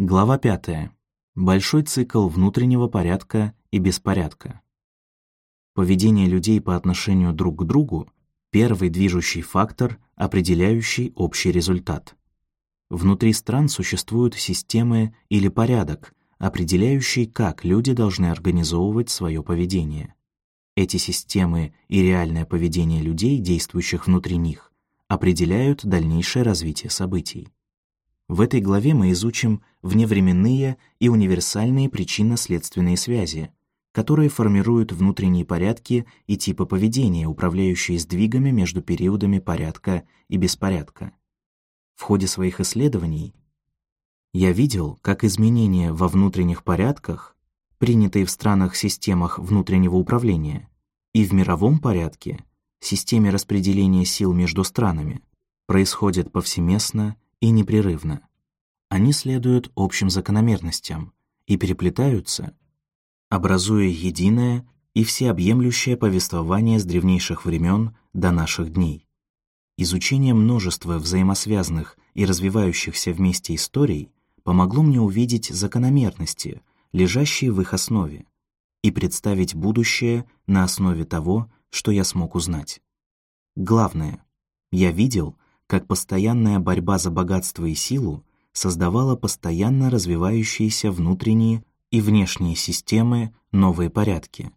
Глава 5. Большой цикл внутреннего порядка и беспорядка. Поведение людей по отношению друг к другу — первый движущий фактор, определяющий общий результат. Внутри стран существуют системы или порядок, определяющий, как люди должны организовывать свое поведение. Эти системы и реальное поведение людей, действующих внутри них, определяют дальнейшее развитие событий. В этой главе мы изучим вневременные и универсальные причинно-следственные связи, которые формируют внутренние порядки и типы поведения, управляющие сдвигами между периодами порядка и беспорядка. В ходе своих исследований я видел, как изменения во внутренних порядках, принятые в странах-системах внутреннего управления, и в мировом порядке, системе распределения сил между странами, происходят повсеместно и непрерывно. Они следуют общим закономерностям и переплетаются, образуя единое и всеобъемлющее повествование с древнейших времен до наших дней. Изучение множества взаимосвязанных и развивающихся вместе историй помогло мне увидеть закономерности, лежащие в их основе, и представить будущее на основе того, что я смог узнать. Главное, я видел, как постоянная борьба за богатство и силу создавала постоянно развивающиеся внутренние и внешние системы, новые порядки.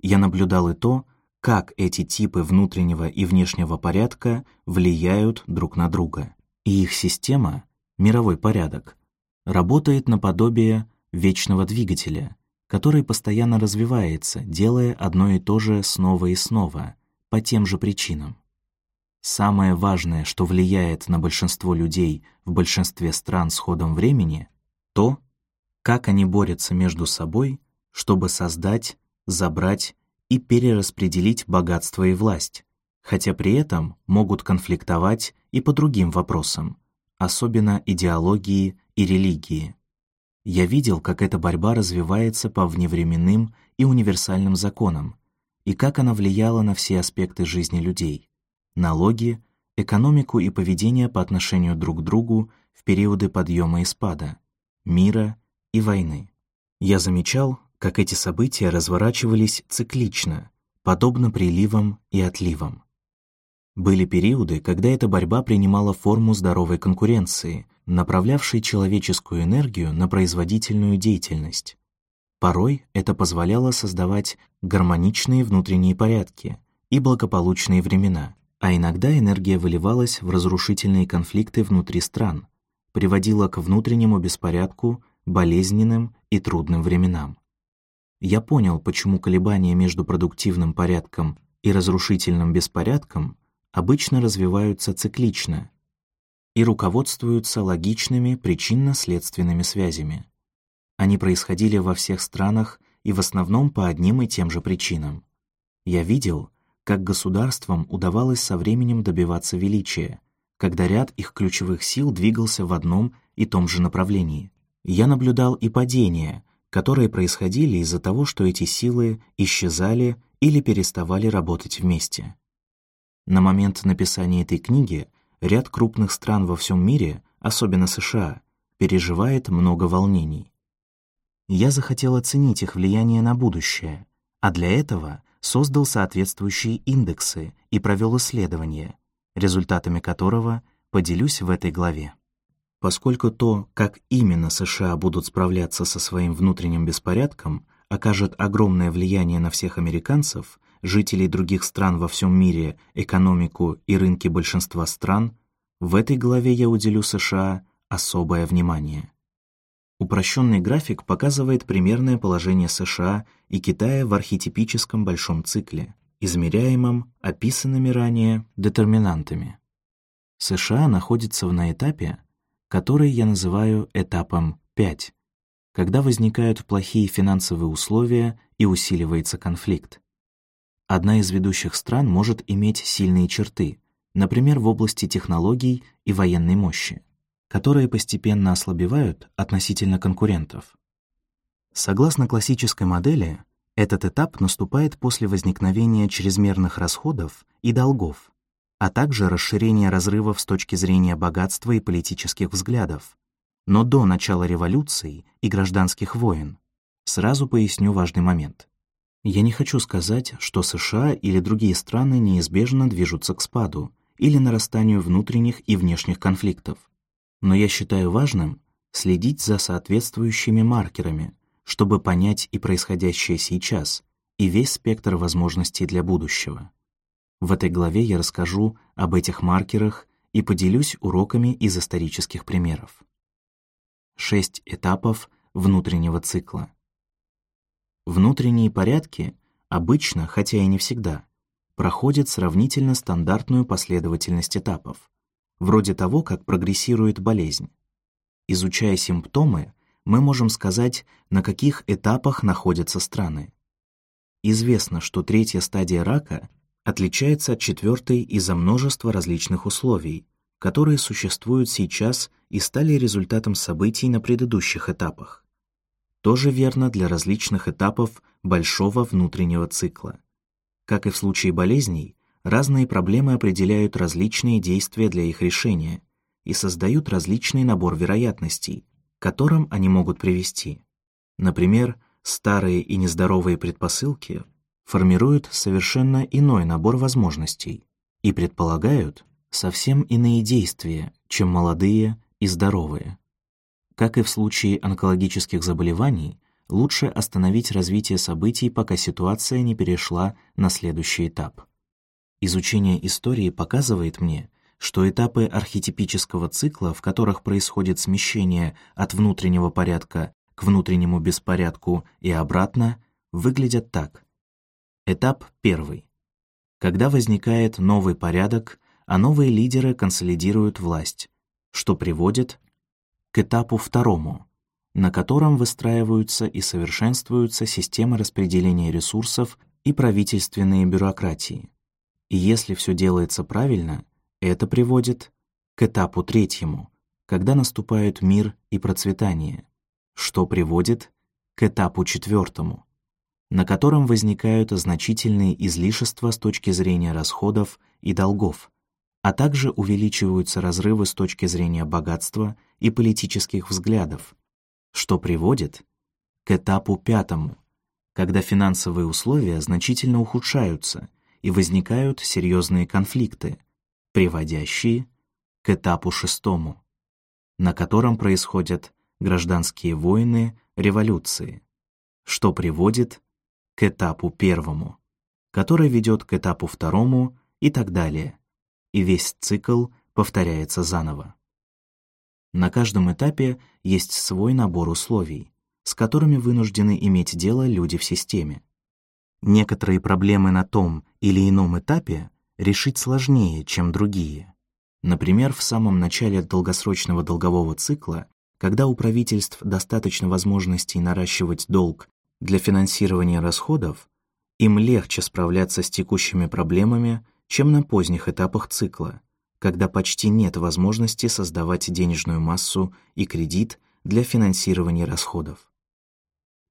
Я наблюдал и то, как эти типы внутреннего и внешнего порядка влияют друг на друга. И их система, мировой порядок, работает наподобие вечного двигателя, который постоянно развивается, делая одно и то же снова и снова, по тем же причинам. Самое важное, что влияет на большинство людей в большинстве стран с ходом времени, то, как они борются между собой, чтобы создать, забрать и перераспределить богатство и власть, хотя при этом могут конфликтовать и по другим вопросам, особенно идеологии и религии. Я видел, как эта борьба развивается по вневременным и универсальным законам, и как она влияла на все аспекты жизни людей налоги, экономику и поведение по отношению друг к другу в периоды подъема и спада, мира и войны. Я замечал, как эти события разворачивались циклично, подобно приливам и отливам. Были периоды, когда эта борьба принимала форму здоровой конкуренции, направлявшей человеческую энергию на производительную деятельность. Порой это позволяло создавать гармоничные внутренние порядки и благополучные времена, а иногда энергия выливалась в разрушительные конфликты внутри стран, приводила к внутреннему беспорядку, болезненным и трудным временам. Я понял, почему колебания между продуктивным порядком и разрушительным беспорядком обычно развиваются циклично и руководствуются логичными причинно-следственными связями. Они происходили во всех странах и в основном по одним и тем же причинам. Я видел, как государствам удавалось со временем добиваться величия, когда ряд их ключевых сил двигался в одном и том же направлении. Я наблюдал и падения, которые происходили из-за того, что эти силы исчезали или переставали работать вместе. На момент написания этой книги ряд крупных стран во всем мире, особенно США, переживает много волнений. Я захотел оценить их влияние на будущее, а для этого создал соответствующие индексы и провел исследование, результатами которого поделюсь в этой главе. Поскольку то, как именно США будут справляться со своим внутренним беспорядком, окажет огромное влияние на всех американцев, жителей других стран во всем мире, экономику и рынки большинства стран, в этой главе я уделю США особое внимание. Упрощенный график показывает примерное положение США и Китая в архетипическом большом цикле, измеряемом описанными ранее детерминантами. США находится на этапе, который я называю этапом 5, когда возникают плохие финансовые условия и усиливается конфликт. Одна из ведущих стран может иметь сильные черты, например, в области технологий и военной мощи которые постепенно ослабевают относительно конкурентов. Согласно классической модели, этот этап наступает после возникновения чрезмерных расходов и долгов, а также расширения разрывов с точки зрения богатства и политических взглядов, Но до начала революций и гражданских войн сразу поясню важный момент. Я не хочу сказать, что США или другие страны неизбежно движутся к спаду или нарастанию внутренних и внешних конфликтов. Но я считаю важным следить за соответствующими маркерами, чтобы понять и происходящее сейчас, и весь спектр возможностей для будущего. В этой главе я расскажу об этих маркерах и поделюсь уроками из исторических примеров. Шесть этапов внутреннего цикла. Внутренние порядки обычно, хотя и не всегда, проходят сравнительно стандартную последовательность этапов, вроде того, как прогрессирует болезнь. Изучая симптомы, мы можем сказать, на каких этапах находятся страны. Известно, что третья стадия рака отличается от четвертой из-за множества различных условий, которые существуют сейчас и стали результатом событий на предыдущих этапах. Тоже верно для различных этапов большого внутреннего цикла. Как и в случае болезней, разные проблемы определяют различные действия для их решения и создают различный набор вероятностей, к которым они могут привести. Например, старые и нездоровые предпосылки формируют совершенно иной набор возможностей и предполагают совсем иные действия, чем молодые и здоровые. Как и в случае онкологических заболеваний, лучше остановить развитие событий, пока ситуация не перешла на следующий этап. Изучение истории показывает мне, что этапы архетипического цикла, в которых происходит смещение от внутреннего порядка к внутреннему беспорядку и обратно, выглядят так. Этап первый. Когда возникает новый порядок, а новые лидеры консолидируют власть, что приводит к этапу второму, на котором выстраиваются и совершенствуются системы распределения ресурсов и правительственные бюрократии. И если все делается правильно, это приводит к этапу третьему, когда наступают мир и процветание, что приводит к этапу четвертому, на котором возникают значительные излишества с точки зрения расходов и долгов, а также увеличиваются разрывы с точки зрения богатства и политических взглядов, что приводит к этапу пятому, когда финансовые условия значительно ухудшаются и возникают серьезные конфликты, приводящие к этапу шестому, на котором происходят гражданские войны, революции, что приводит к этапу первому, который ведет к этапу второму и так далее и весь цикл повторяется заново. На каждом этапе есть свой набор условий, с которыми вынуждены иметь дело люди в системе. Некоторые проблемы на том или ином этапе решить сложнее, чем другие. Например, в самом начале долгосрочного долгового цикла, когда у правительств достаточно возможностей наращивать долг для финансирования расходов, им легче справляться с текущими проблемами, чем на поздних этапах цикла, когда почти нет возможности создавать денежную массу и кредит для финансирования расходов.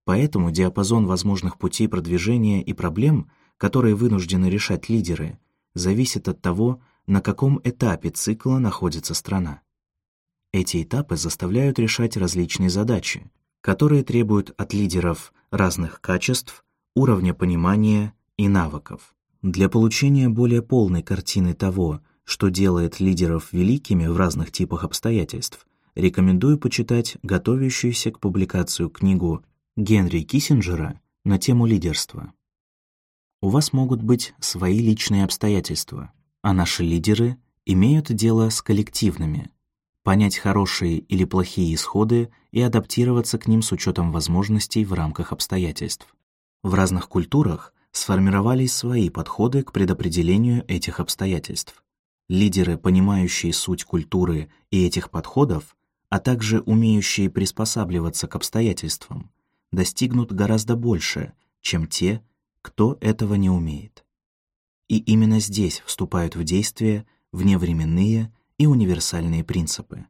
Поэтому диапазон возможных путей продвижения и проблем, которые вынуждены решать лидеры, зависит от того, на каком этапе цикла находится страна. Эти этапы заставляют решать различные задачи, которые требуют от лидеров разных качеств, уровня понимания и навыков. Для получения более полной картины того, что делает лидеров великими в разных типах обстоятельств, рекомендую почитать готовящуюся к публикацию книгу Генри Киссинджера на тему лидерства. У вас могут быть свои личные обстоятельства, а наши лидеры имеют дело с коллективными. Понять хорошие или плохие исходы и адаптироваться к ним с учетом возможностей в рамках обстоятельств. В разных культурах сформировались свои подходы к предопределению этих обстоятельств. Лидеры, понимающие суть культуры и этих подходов, а также умеющие приспосабливаться к обстоятельствам, достигнут гораздо больше, чем те, кто этого не умеет. И именно здесь вступают в действие вневременные и универсальные принципы.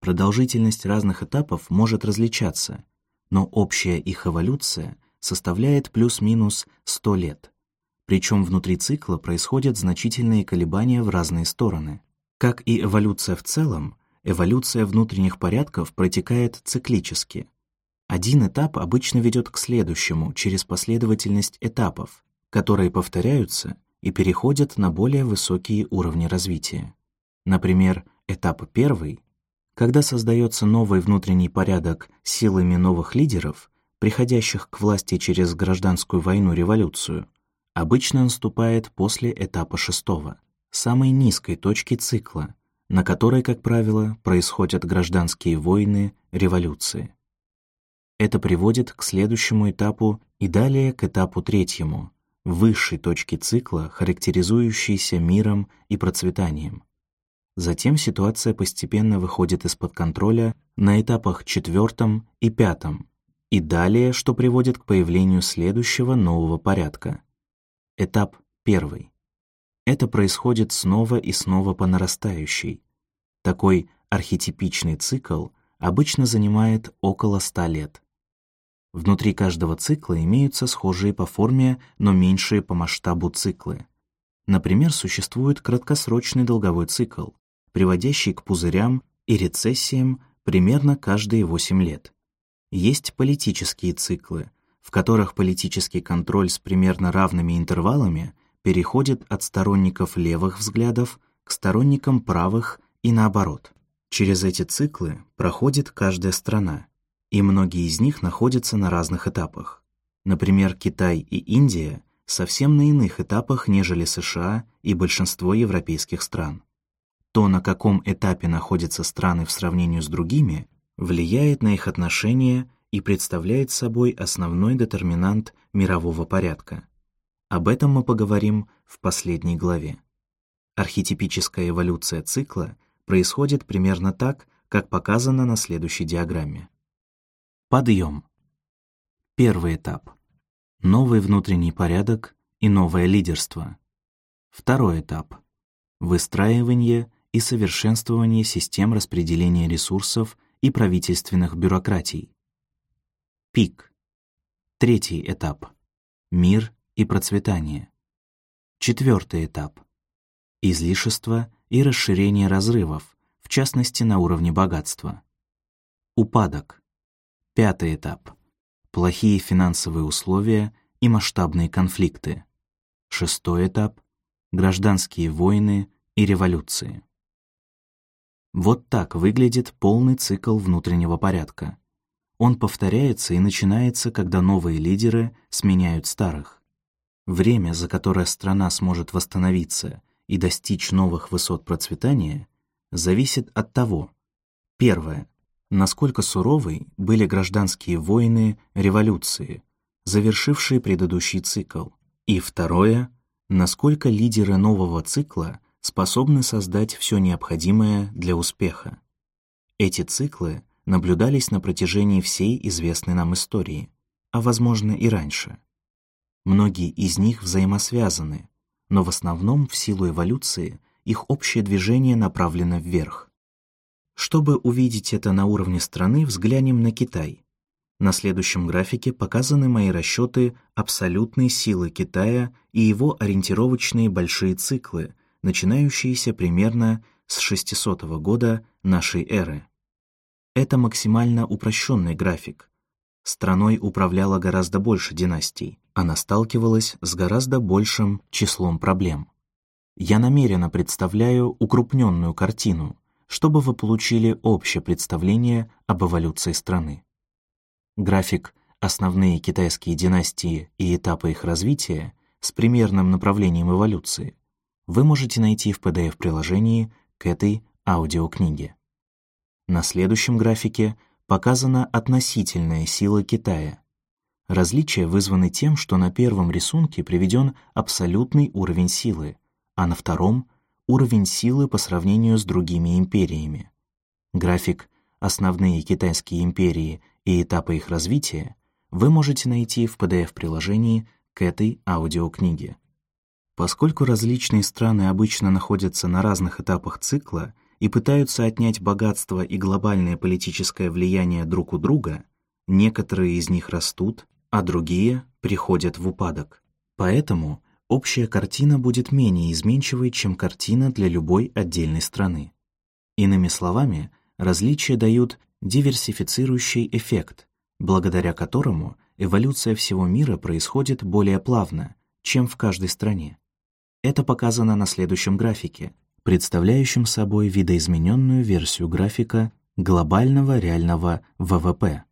Продолжительность разных этапов может различаться, но общая их эволюция составляет плюс-минус 100 лет. Причем внутри цикла происходят значительные колебания в разные стороны. Как и эволюция в целом, эволюция внутренних порядков протекает циклически. Один этап обычно ведет к следующему через последовательность этапов, которые повторяются и переходят на более высокие уровни развития. Например, этап первый, когда создается новый внутренний порядок силами новых лидеров, приходящих к власти через гражданскую войну-революцию, обычно наступает после этапа шестого, самой низкой точки цикла, на которой, как правило, происходят гражданские войны, революции. Это приводит к следующему этапу и далее к этапу третьему, высшей точке цикла, характеризующейся миром и процветанием. Затем ситуация постепенно выходит из-под контроля на этапах четвертом и пятом, и далее, что приводит к появлению следующего нового порядка. Этап первый. Это происходит снова и снова по нарастающей. Такой архетипичный цикл обычно занимает около ста лет. Внутри каждого цикла имеются схожие по форме, но меньшие по масштабу циклы. Например, существует краткосрочный долговой цикл, приводящий к пузырям и рецессиям примерно каждые 8 лет. Есть политические циклы, в которых политический контроль с примерно равными интервалами переходит от сторонников левых взглядов к сторонникам правых и наоборот. Через эти циклы проходит каждая страна, и многие из них находятся на разных этапах. Например, Китай и Индия совсем на иных этапах, нежели США и большинство европейских стран. То, на каком этапе находятся страны в сравнении с другими, влияет на их отношения и представляет собой основной детерминант мирового порядка. Об этом мы поговорим в последней главе. Архетипическая эволюция цикла происходит примерно так, как показано на следующей диаграмме. Подъем. Первый этап. Новый внутренний порядок и новое лидерство. Второй этап. Выстраивание и совершенствование систем распределения ресурсов и правительственных бюрократий. Пик. Третий этап. Мир и процветание. Четвертый этап. Излишество и расширение разрывов, в частности на уровне богатства. Упадок. Пятый этап. Плохие финансовые условия и масштабные конфликты. Шестой этап. Гражданские войны и революции. Вот так выглядит полный цикл внутреннего порядка. Он повторяется и начинается, когда новые лидеры сменяют старых. Время, за которое страна сможет восстановиться и достичь новых высот процветания, зависит от того, первое, насколько суровой были гражданские войны, революции, завершившие предыдущий цикл, и второе, насколько лидеры нового цикла способны создать все необходимое для успеха. Эти циклы наблюдались на протяжении всей известной нам истории, а возможно и раньше. Многие из них взаимосвязаны, но в основном в силу эволюции их общее движение направлено вверх. Чтобы увидеть это на уровне страны, взглянем на Китай. На следующем графике показаны мои расчеты абсолютной силы Китая и его ориентировочные большие циклы, начинающиеся примерно с 600 года нашей эры. Это максимально упрощенный график. Страной управляло гораздо больше династий, она сталкивалась с гораздо большим числом проблем. Я намеренно представляю укрупненную картину, чтобы вы получили общее представление об эволюции страны. График «Основные китайские династии и этапы их развития» с примерным направлением эволюции вы можете найти в PDF-приложении к этой аудиокниге. На следующем графике показана относительная сила Китая. Различия вызваны тем, что на первом рисунке приведен абсолютный уровень силы, а на втором уровень силы по сравнению с другими империями. График «Основные китайские империи и этапы их развития» вы можете найти в PDF-приложении к этой аудиокниге. Поскольку различные страны обычно находятся на разных этапах цикла и пытаются отнять богатство и глобальное политическое влияние друг у друга, некоторые из них растут, а другие приходят в упадок. Поэтому общая картина будет менее изменчивой, чем картина для любой отдельной страны. Иными словами, различия дают диверсифицирующий эффект, благодаря которому эволюция всего мира происходит более плавно, чем в каждой стране. Это показано на следующем графике, представляющем собой видоизмененную версию графика глобального реального ВВП,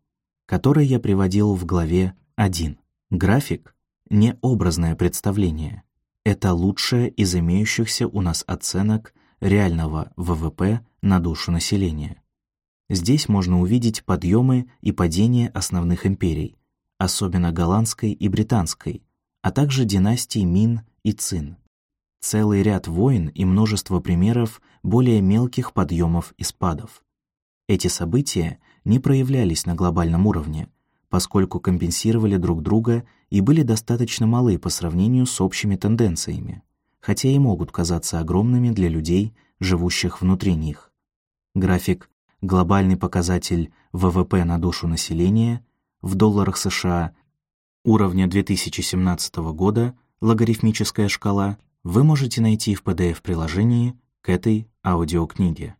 который я приводил в главе 1. График — не образное представление. Это лучшее из имеющихся у нас оценок реального ВВП на душу населения. Здесь можно увидеть подъемы и падения основных империй, особенно голландской и британской, а также династий Мин и Цин. Целый ряд войн и множество примеров более мелких подъемов и спадов. Эти события не проявлялись на глобальном уровне, поскольку компенсировали друг друга и были достаточно малы по сравнению с общими тенденциями, хотя и могут казаться огромными для людей, живущих внутри них. График «Глобальный показатель ВВП на душу населения» в долларах США уровня 2017 года, логарифмическая шкала, вы можете найти в PDF-приложении к этой аудиокниге.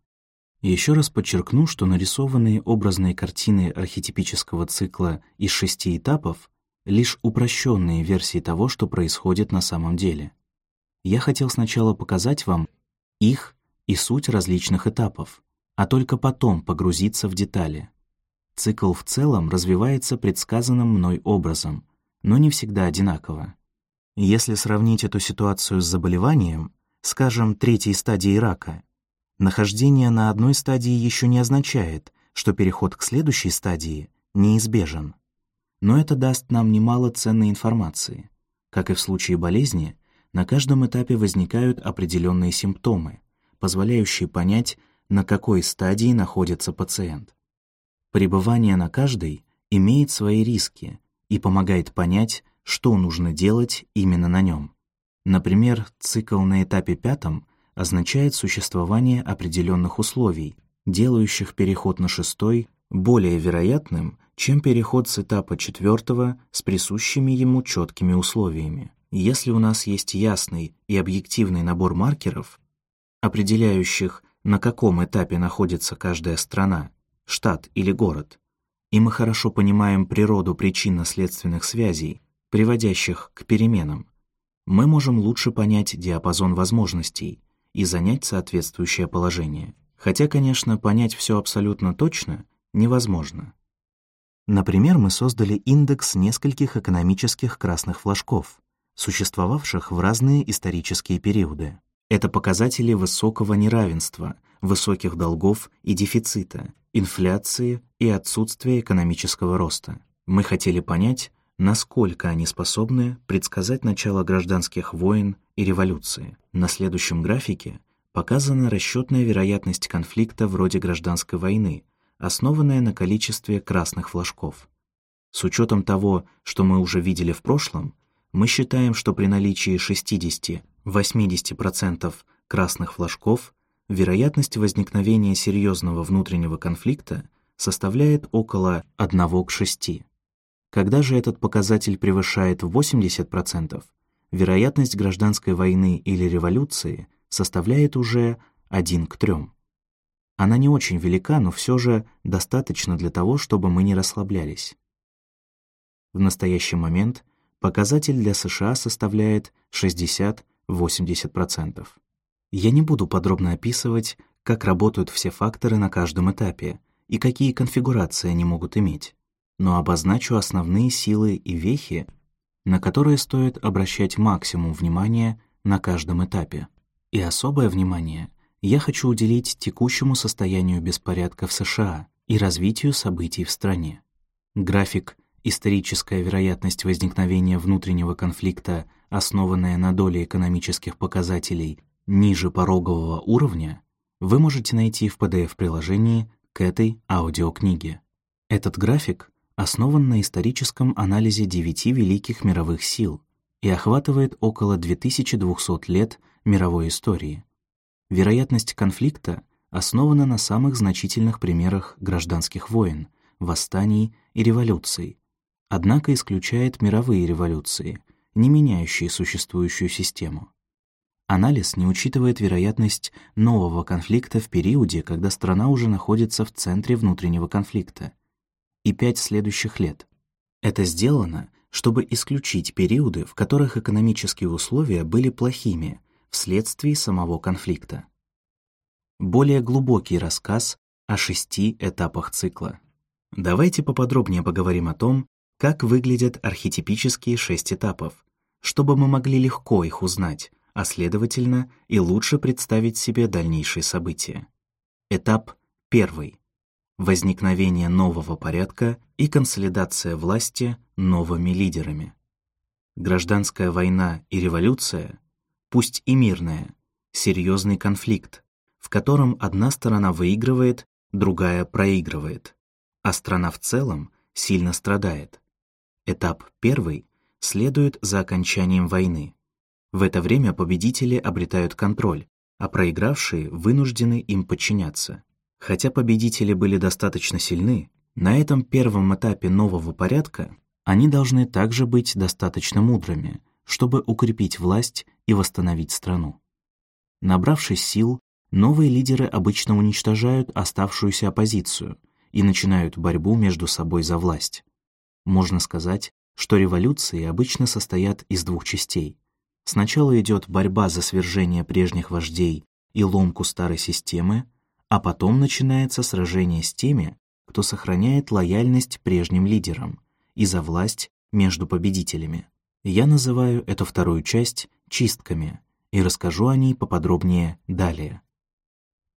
Еще раз подчеркну, что нарисованные образные картины архетипического цикла из шести этапов — лишь упрощенные версии того, что происходит на самом деле. Я хотел сначала показать вам их и суть различных этапов, а только потом погрузиться в детали. Цикл в целом развивается предсказанным мной образом, но не всегда одинаково. Если сравнить эту ситуацию с заболеванием, скажем, третьей стадией рака, нахождение на одной стадии еще не означает, что переход к следующей стадии неизбежен. Но это даст нам немало ценной информации. Как и в случае болезни, на каждом этапе возникают определенные симптомы, позволяющие понять, на какой стадии находится пациент. Пребывание на каждой имеет свои риски и помогает понять, что нужно делать именно на нем. Например, цикл на этапе пятом означает существование определенных условий, делающих переход на шестой более вероятным, чем переход с этапа четвертого с присущими ему четкими условиями. Если у нас есть ясный и объективный набор маркеров, определяющих, на каком этапе находится каждая страна, штат или город, и мы хорошо понимаем природу причинно-следственных связей, приводящих к переменам, мы можем лучше понять диапазон возможностей и занять соответствующее положение. Хотя, конечно, понять все абсолютно точно невозможно. Например, мы создали индекс нескольких экономических красных флажков, существовавших в разные исторические периоды. Это показатели высокого неравенства, высоких долгов и дефицита, инфляции и отсутствия экономического роста. Мы хотели понять, насколько они способны предсказать начало гражданских войн и революции. На следующем графике показана расчетная вероятность конфликта вроде гражданской войны, основанная на количестве красных флажков. С учетом того, что мы уже видели в прошлом, мы считаем, что при наличии 60-80% красных флажков вероятность возникновения серьезного внутреннего конфликта составляет около 1 к 6. Когда же этот показатель превышает 80%, вероятность гражданской войны или революции составляет уже 1 к 3. Она не очень велика, но все же достаточно для того, чтобы мы не расслаблялись. В настоящий момент показатель для США составляет 60-80%. Я не буду подробно описывать, как работают все факторы на каждом этапе и какие конфигурации они могут иметь но обозначу основные силы и вехи, на которые стоит обращать максимум внимания на каждом этапе. И особое внимание я хочу уделить текущему состоянию беспорядка в США и развитию событий в стране. График «Историческая вероятность возникновения внутреннего конфликта, основанная на доле экономических показателей ниже порогового уровня» вы можете найти в PDF-приложении к этой аудиокниге. Этот график основан на историческом анализе девяти великих мировых сил и охватывает около 2200 лет мировой истории. Вероятность конфликта основана на самых значительных примерах гражданских войн, восстаний и революций, однако исключает мировые революции, не меняющие существующую систему. Анализ не учитывает вероятность нового конфликта в периоде, когда страна уже находится в центре внутреннего конфликта, и пять следующих лет. Это сделано, чтобы исключить периоды, в которых экономические условия были плохими вследствие самого конфликта. Более глубокий рассказ о шести этапах цикла. Давайте поподробнее поговорим о том, как выглядят архетипические шесть этапов, чтобы мы могли легко их узнать, а следовательно и лучше представить себе дальнейшие события. Этап первый. Возникновение нового порядка и консолидация власти новыми лидерами. Гражданская война и революция, пусть и мирная, серьезный конфликт, в котором одна сторона выигрывает, другая проигрывает, а страна в целом сильно страдает. Этап первый следует за окончанием войны. В это время победители обретают контроль, а проигравшие вынуждены им подчиняться. Хотя победители были достаточно сильны, на этом первом этапе нового порядка они должны также быть достаточно мудрыми, чтобы укрепить власть и восстановить страну. Набравшись сил, новые лидеры обычно уничтожают оставшуюся оппозицию и начинают борьбу между собой за власть. Можно сказать, что революции обычно состоят из двух частей Сначала идет борьба за свержение прежних вождей и ломку старой системы, а потом начинается сражение с теми, кто сохраняет лояльность прежним лидерам и за власть между победителями. Я называю эту вторую часть чистками и расскажу о ней поподробнее далее.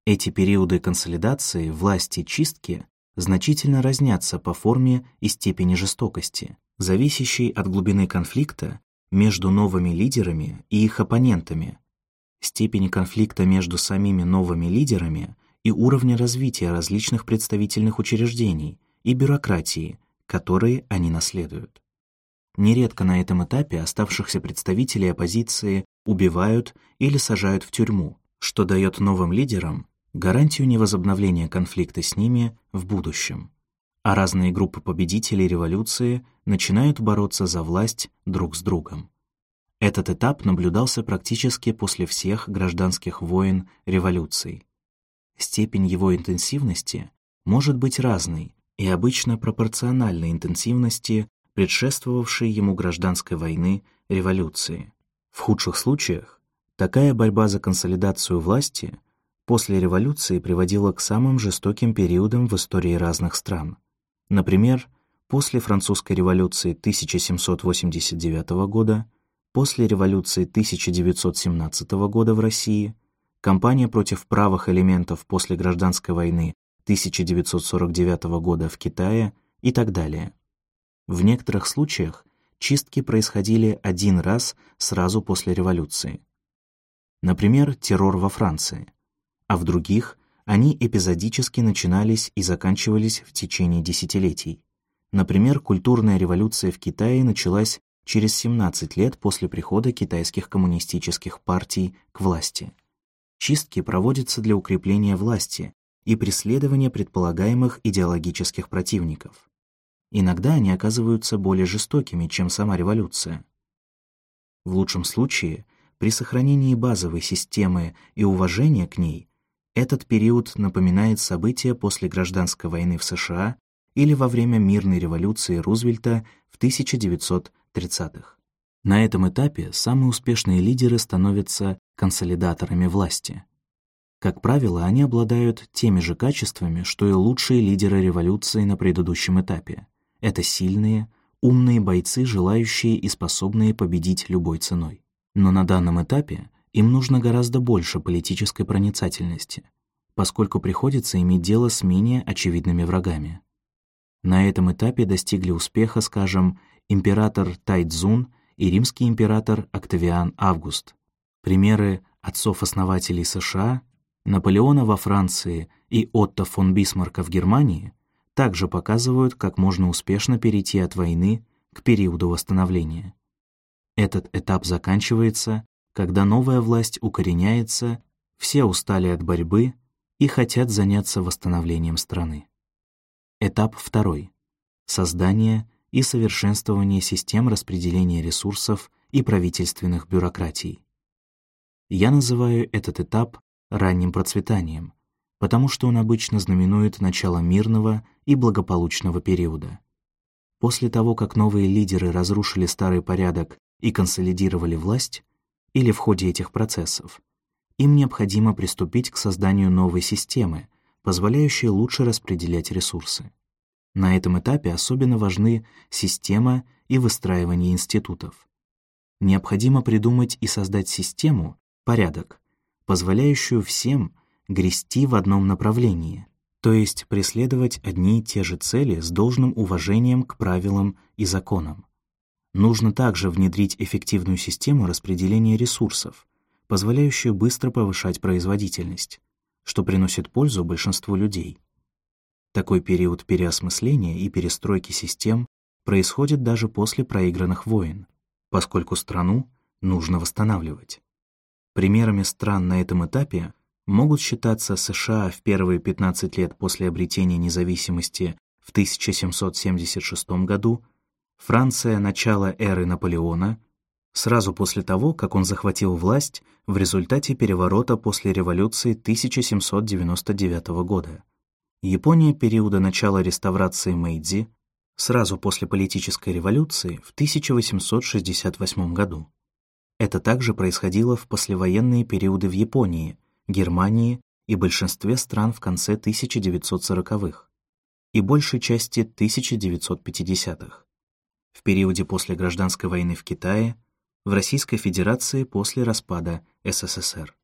Эти периоды консолидации, власти, чистки значительно разнятся по форме и степени жестокости, зависящей от глубины конфликта между новыми лидерами и их оппонентами, степени конфликта между самими новыми лидерами и уровня развития различных представительных учреждений и бюрократии, которые они наследуют. Нередко на этом этапе оставшихся представителей оппозиции убивают или сажают в тюрьму, что дает новым лидерам гарантию невозобновления конфликта с ними в будущем а разные группы победителей революции начинают бороться за власть друг с другом. Этот этап наблюдался практически после всех гражданских войн революций. Степень его интенсивности может быть разной и обычно пропорциональной интенсивности предшествовавшей ему гражданской войны революции. В худших случаях такая борьба за консолидацию власти после революции приводила к самым жестоким периодам в истории разных стран. Например, после французской революции 1789 года, после революции 1917 года в России, кампания против правых элементов после гражданской войны 1949 года в Китае и так далее. В некоторых случаях чистки происходили один раз сразу после революции. Например, террор во Франции, а в других они эпизодически начинались и заканчивались в течение десятилетий. Например, культурная революция в Китае началась через 17 лет после прихода китайских коммунистических партий к власти. Чистки проводятся для укрепления власти и преследования предполагаемых идеологических противников. Иногда они оказываются более жестокими, чем сама революция. В лучшем случае, при сохранении базовой системы и уважения к ней, этот период напоминает события после гражданской войны в США или во время мирной революции Рузвельта в 1930-х. На этом этапе самые успешные лидеры становятся консолидаторами власти. Как правило, они обладают теми же качествами, что и лучшие лидеры революции на предыдущем этапе. Это сильные, умные бойцы, желающие и способные победить любой ценой. Но на данном этапе им нужно гораздо больше политической проницательности, поскольку приходится иметь дело с менее очевидными врагами. На этом этапе достигли успеха, скажем, император Тайцзун и римский император Октавиан Август. Примеры отцов-основателей США, Наполеона во Франции и Отто фон Бисмарка в Германии также показывают, как можно успешно перейти от войны к периоду восстановления. Этот этап заканчивается, когда новая власть укореняется, все устали от борьбы и хотят заняться восстановлением страны. Этап второй. Создание и совершенствование систем распределения ресурсов и правительственных бюрократий. Я называю этот этап ранним процветанием, потому что он обычно знаменует начало мирного и благополучного периода. После того, как новые лидеры разрушили старый порядок и консолидировали власть, или в ходе этих процессов, им необходимо приступить к созданию новой системы, позволяющей лучше распределять ресурсы. На этом этапе особенно важны система и выстраивание институтов. Необходимо придумать и создать систему, порядок, позволяющую всем грести в одном направлении, то есть преследовать одни и те же цели с должным уважением к правилам и законам. Нужно также внедрить эффективную систему распределения ресурсов, позволяющую быстро повышать производительность, что приносит пользу большинству людей. Такой период переосмысления и перестройки систем происходит даже после проигранных войн, поскольку страну нужно восстанавливать. Примерами стран на этом этапе могут считаться США в первые 15 лет после обретения независимости в 1776 году, Франция начало эры Наполеона, сразу после того, как он захватил власть в результате переворота после революции 1799 года, Япония периода начала реставрации Мэйдзи, сразу после политической революции в 1868 году. Это также происходило в послевоенные периоды в Японии, Германии и большинстве стран в конце 1940-х и большей части 1950-х. В периоде после гражданской войны в Китае, в Российской Федерации после распада СССР.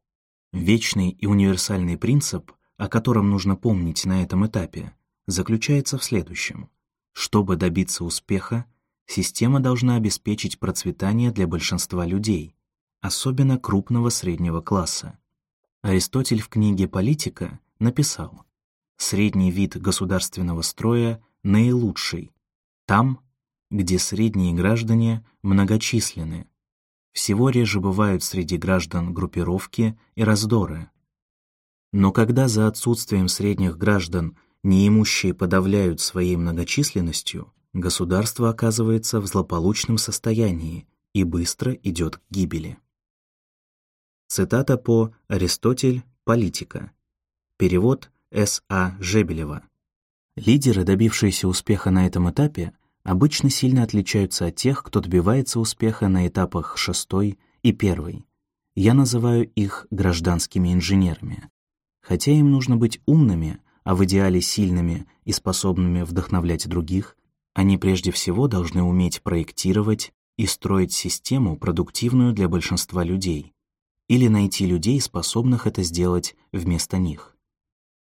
Вечный и универсальный принцип, о котором нужно помнить на этом этапе, заключается в следующем. Чтобы добиться успеха, система должна обеспечить процветание для большинства людей, особенно крупного среднего класса, Аристотель в книге «Политика» написал «Средний вид государственного строя наилучший, там, где средние граждане многочисленны. Всего реже бывают среди граждан группировки и раздоры. Но когда за отсутствием средних граждан неимущие подавляют своей многочисленностью, государство оказывается в злополучном состоянии и быстро идет к гибели. Цитата по Аристотель «Политика». Перевод С. А. Жебелева. Лидеры, добившиеся успеха на этом этапе, обычно сильно отличаются от тех, кто добивается успеха на этапах шестой и первой. Я называю их гражданскими инженерами. Хотя им нужно быть умными, а в идеале сильными и способными вдохновлять других, они прежде всего должны уметь проектировать и строить систему, продуктивную для большинства людей, или найти людей, способных это сделать вместо них.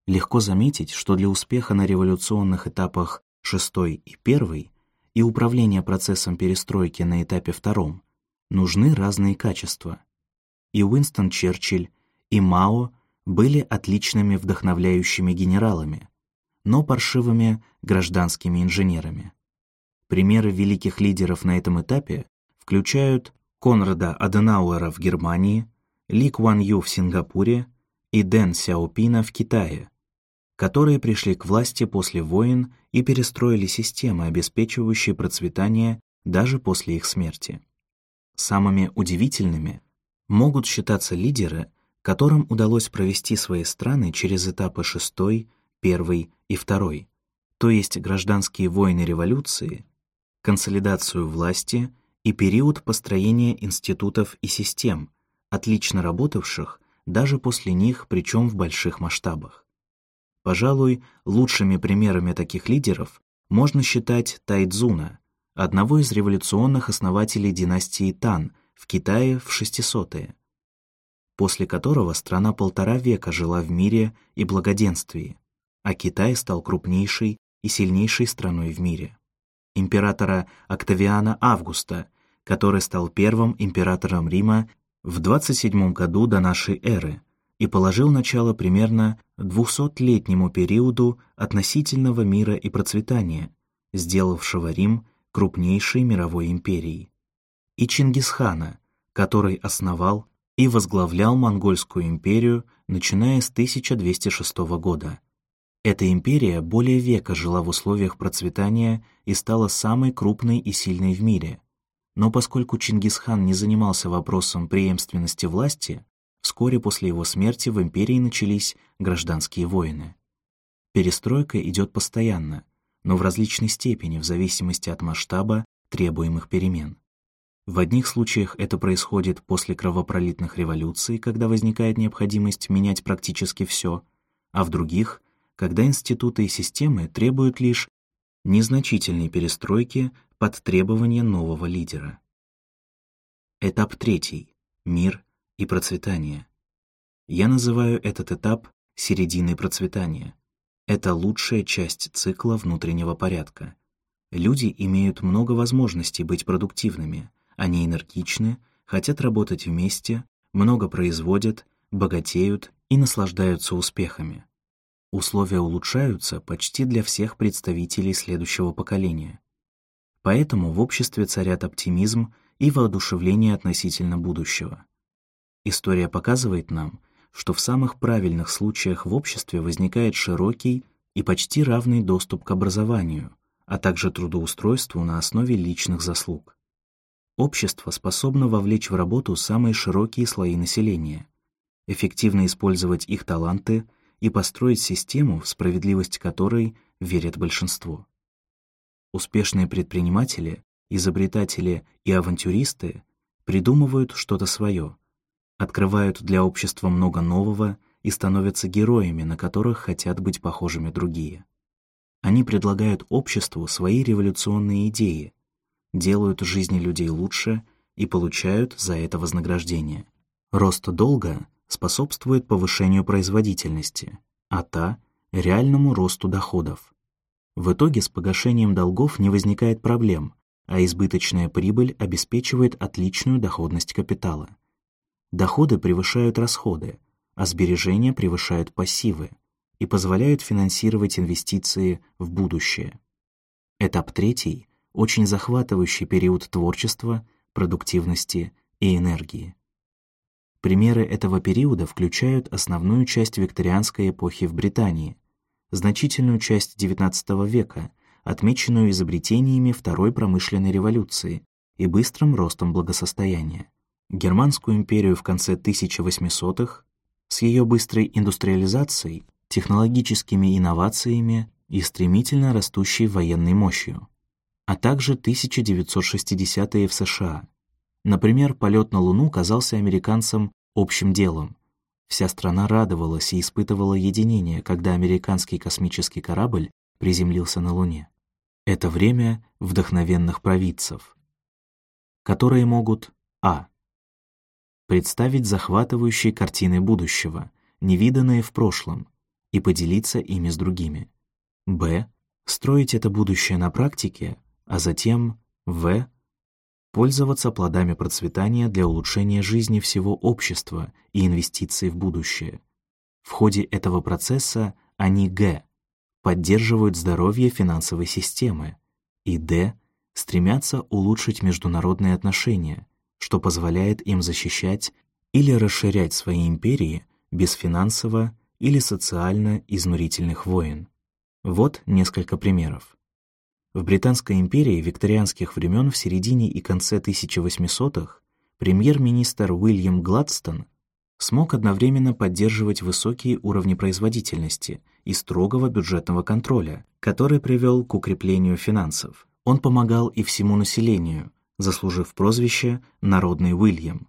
Легко заметить, что для успеха на революционных этапах шестой и первый и управления процессом перестройки на этапе втором нужны разные качества. И Уинстон Черчилль, и Мао были отличными вдохновляющими генералами, но паршивыми гражданскими инженерами. Примеры великих лидеров на этом этапе включают Конрада Аденауэра в Германии, ли Куан Ю в Сингапуре и Дэн Сяопина в Китае, которые пришли к власти после войн и перестроили системы, обеспечивающие процветание даже после их смерти. Самыми удивительными могут считаться лидеры, которым удалось провести свои страны через этапы шестой, первый и второй, то есть гражданские войны революции, консолидацию власти и период построения институтов и систем, отлично работавших даже после них, причем в больших масштабах. Пожалуй, лучшими примерами таких лидеров можно считать Тайцзуна, одного из революционных основателей династии Тан в Китае в 600-е, после которого страна полтора века жила в мире и благоденствии, а Китай стал крупнейшей и сильнейшей страной в мире. Императора Октавиана Августа, который стал первым императором Рима в 27 году до нашей эры и положил начало примерно 200-летнему периоду относительного мира и процветания, сделавшего Рим крупнейшей мировой империей, и Чингисхана, который основал и возглавлял Монгольскую империю, начиная с 1206 года. Эта империя более века жила в условиях процветания и стала самой крупной и сильной в мире – но поскольку Чингисхан не занимался вопросом преемственности власти, Вскоре после его смерти в империи начались гражданские войны. Перестройка идет постоянно, но в различной степени в зависимости от масштаба требуемых перемен. В одних случаях это происходит после кровопролитных революций, когда возникает необходимость менять практически все, а в других — когда институты и системы требуют лишь незначительной перестройки под требования нового лидера. Этап третий — мир и процветание. Я называю этот этап серединой процветания. Это лучшая часть цикла внутреннего порядка. Люди имеют много возможностей быть продуктивными, они энергичны, хотят работать вместе, много производят, богатеют и наслаждаются успехами. Условия улучшаются почти для всех представителей следующего поколения. Поэтому в обществе царят оптимизм и воодушевление относительно будущего. История показывает нам, что в самых правильных случаях в обществе возникает широкий и почти равный доступ к образованию, а также трудоустройству на основе личных заслуг. Общество способно вовлечь в работу самые широкие слои населения, эффективно использовать их таланты и построить систему, в справедливость которой верит большинство. Успешные предприниматели изобретатели и авантюристы придумывают что-то свое, открывают для общества много нового и становятся героями, на которых хотят быть похожими другие. Они предлагают обществу свои революционные идеи, делают жизни людей лучше и получают за это вознаграждение. Рост долга способствует повышению производительности, а та — реальному росту доходов. В итоге с погашением долгов не возникает проблем, а избыточная прибыль обеспечивает отличную доходность капитала. Доходы превышают расходы, а сбережения превышают пассивы и позволяют финансировать инвестиции в будущее. Этап третий — очень захватывающий период творчества, продуктивности и энергии. Примеры этого периода включают основную часть викторианской эпохи в Британии, значительную часть XIX века — отмеченную изобретениями Второй промышленной революции и быстрым ростом благосостояния. Германскую империю в конце 1800-х с ее быстрой индустриализацией, технологическими инновациями и стремительно растущей военной мощью, а также 1960-е в США. Например, полет на Луну казался американцам общим делом. Вся страна радовалась и испытывала единение, когда американский космический корабль приземлился на Луне. Это время вдохновенных провидцев, которые могут а. представить захватывающие картины будущего, невиданные в прошлом, и поделиться ими с другими. б. строить это будущее на практике, а затем в. пользоваться плодами процветания для улучшения жизни всего общества и инвестиций в будущее. В ходе этого процесса они г поддерживают здоровье финансовой системы, и д. стремятся улучшить международные отношения, что позволяет им защищать или расширять свои империи без финансово или социально изнурительных войн. Вот несколько примеров. В Британской империи викторианских времен в середине и конце 1800-х премьер-министр Уильям Гладстон смог одновременно поддерживать высокие уровни производительности и строгого бюджетного контроля, который привел к укреплению финансов. Он помогал и всему населению, заслужив прозвище «Народный Уильям».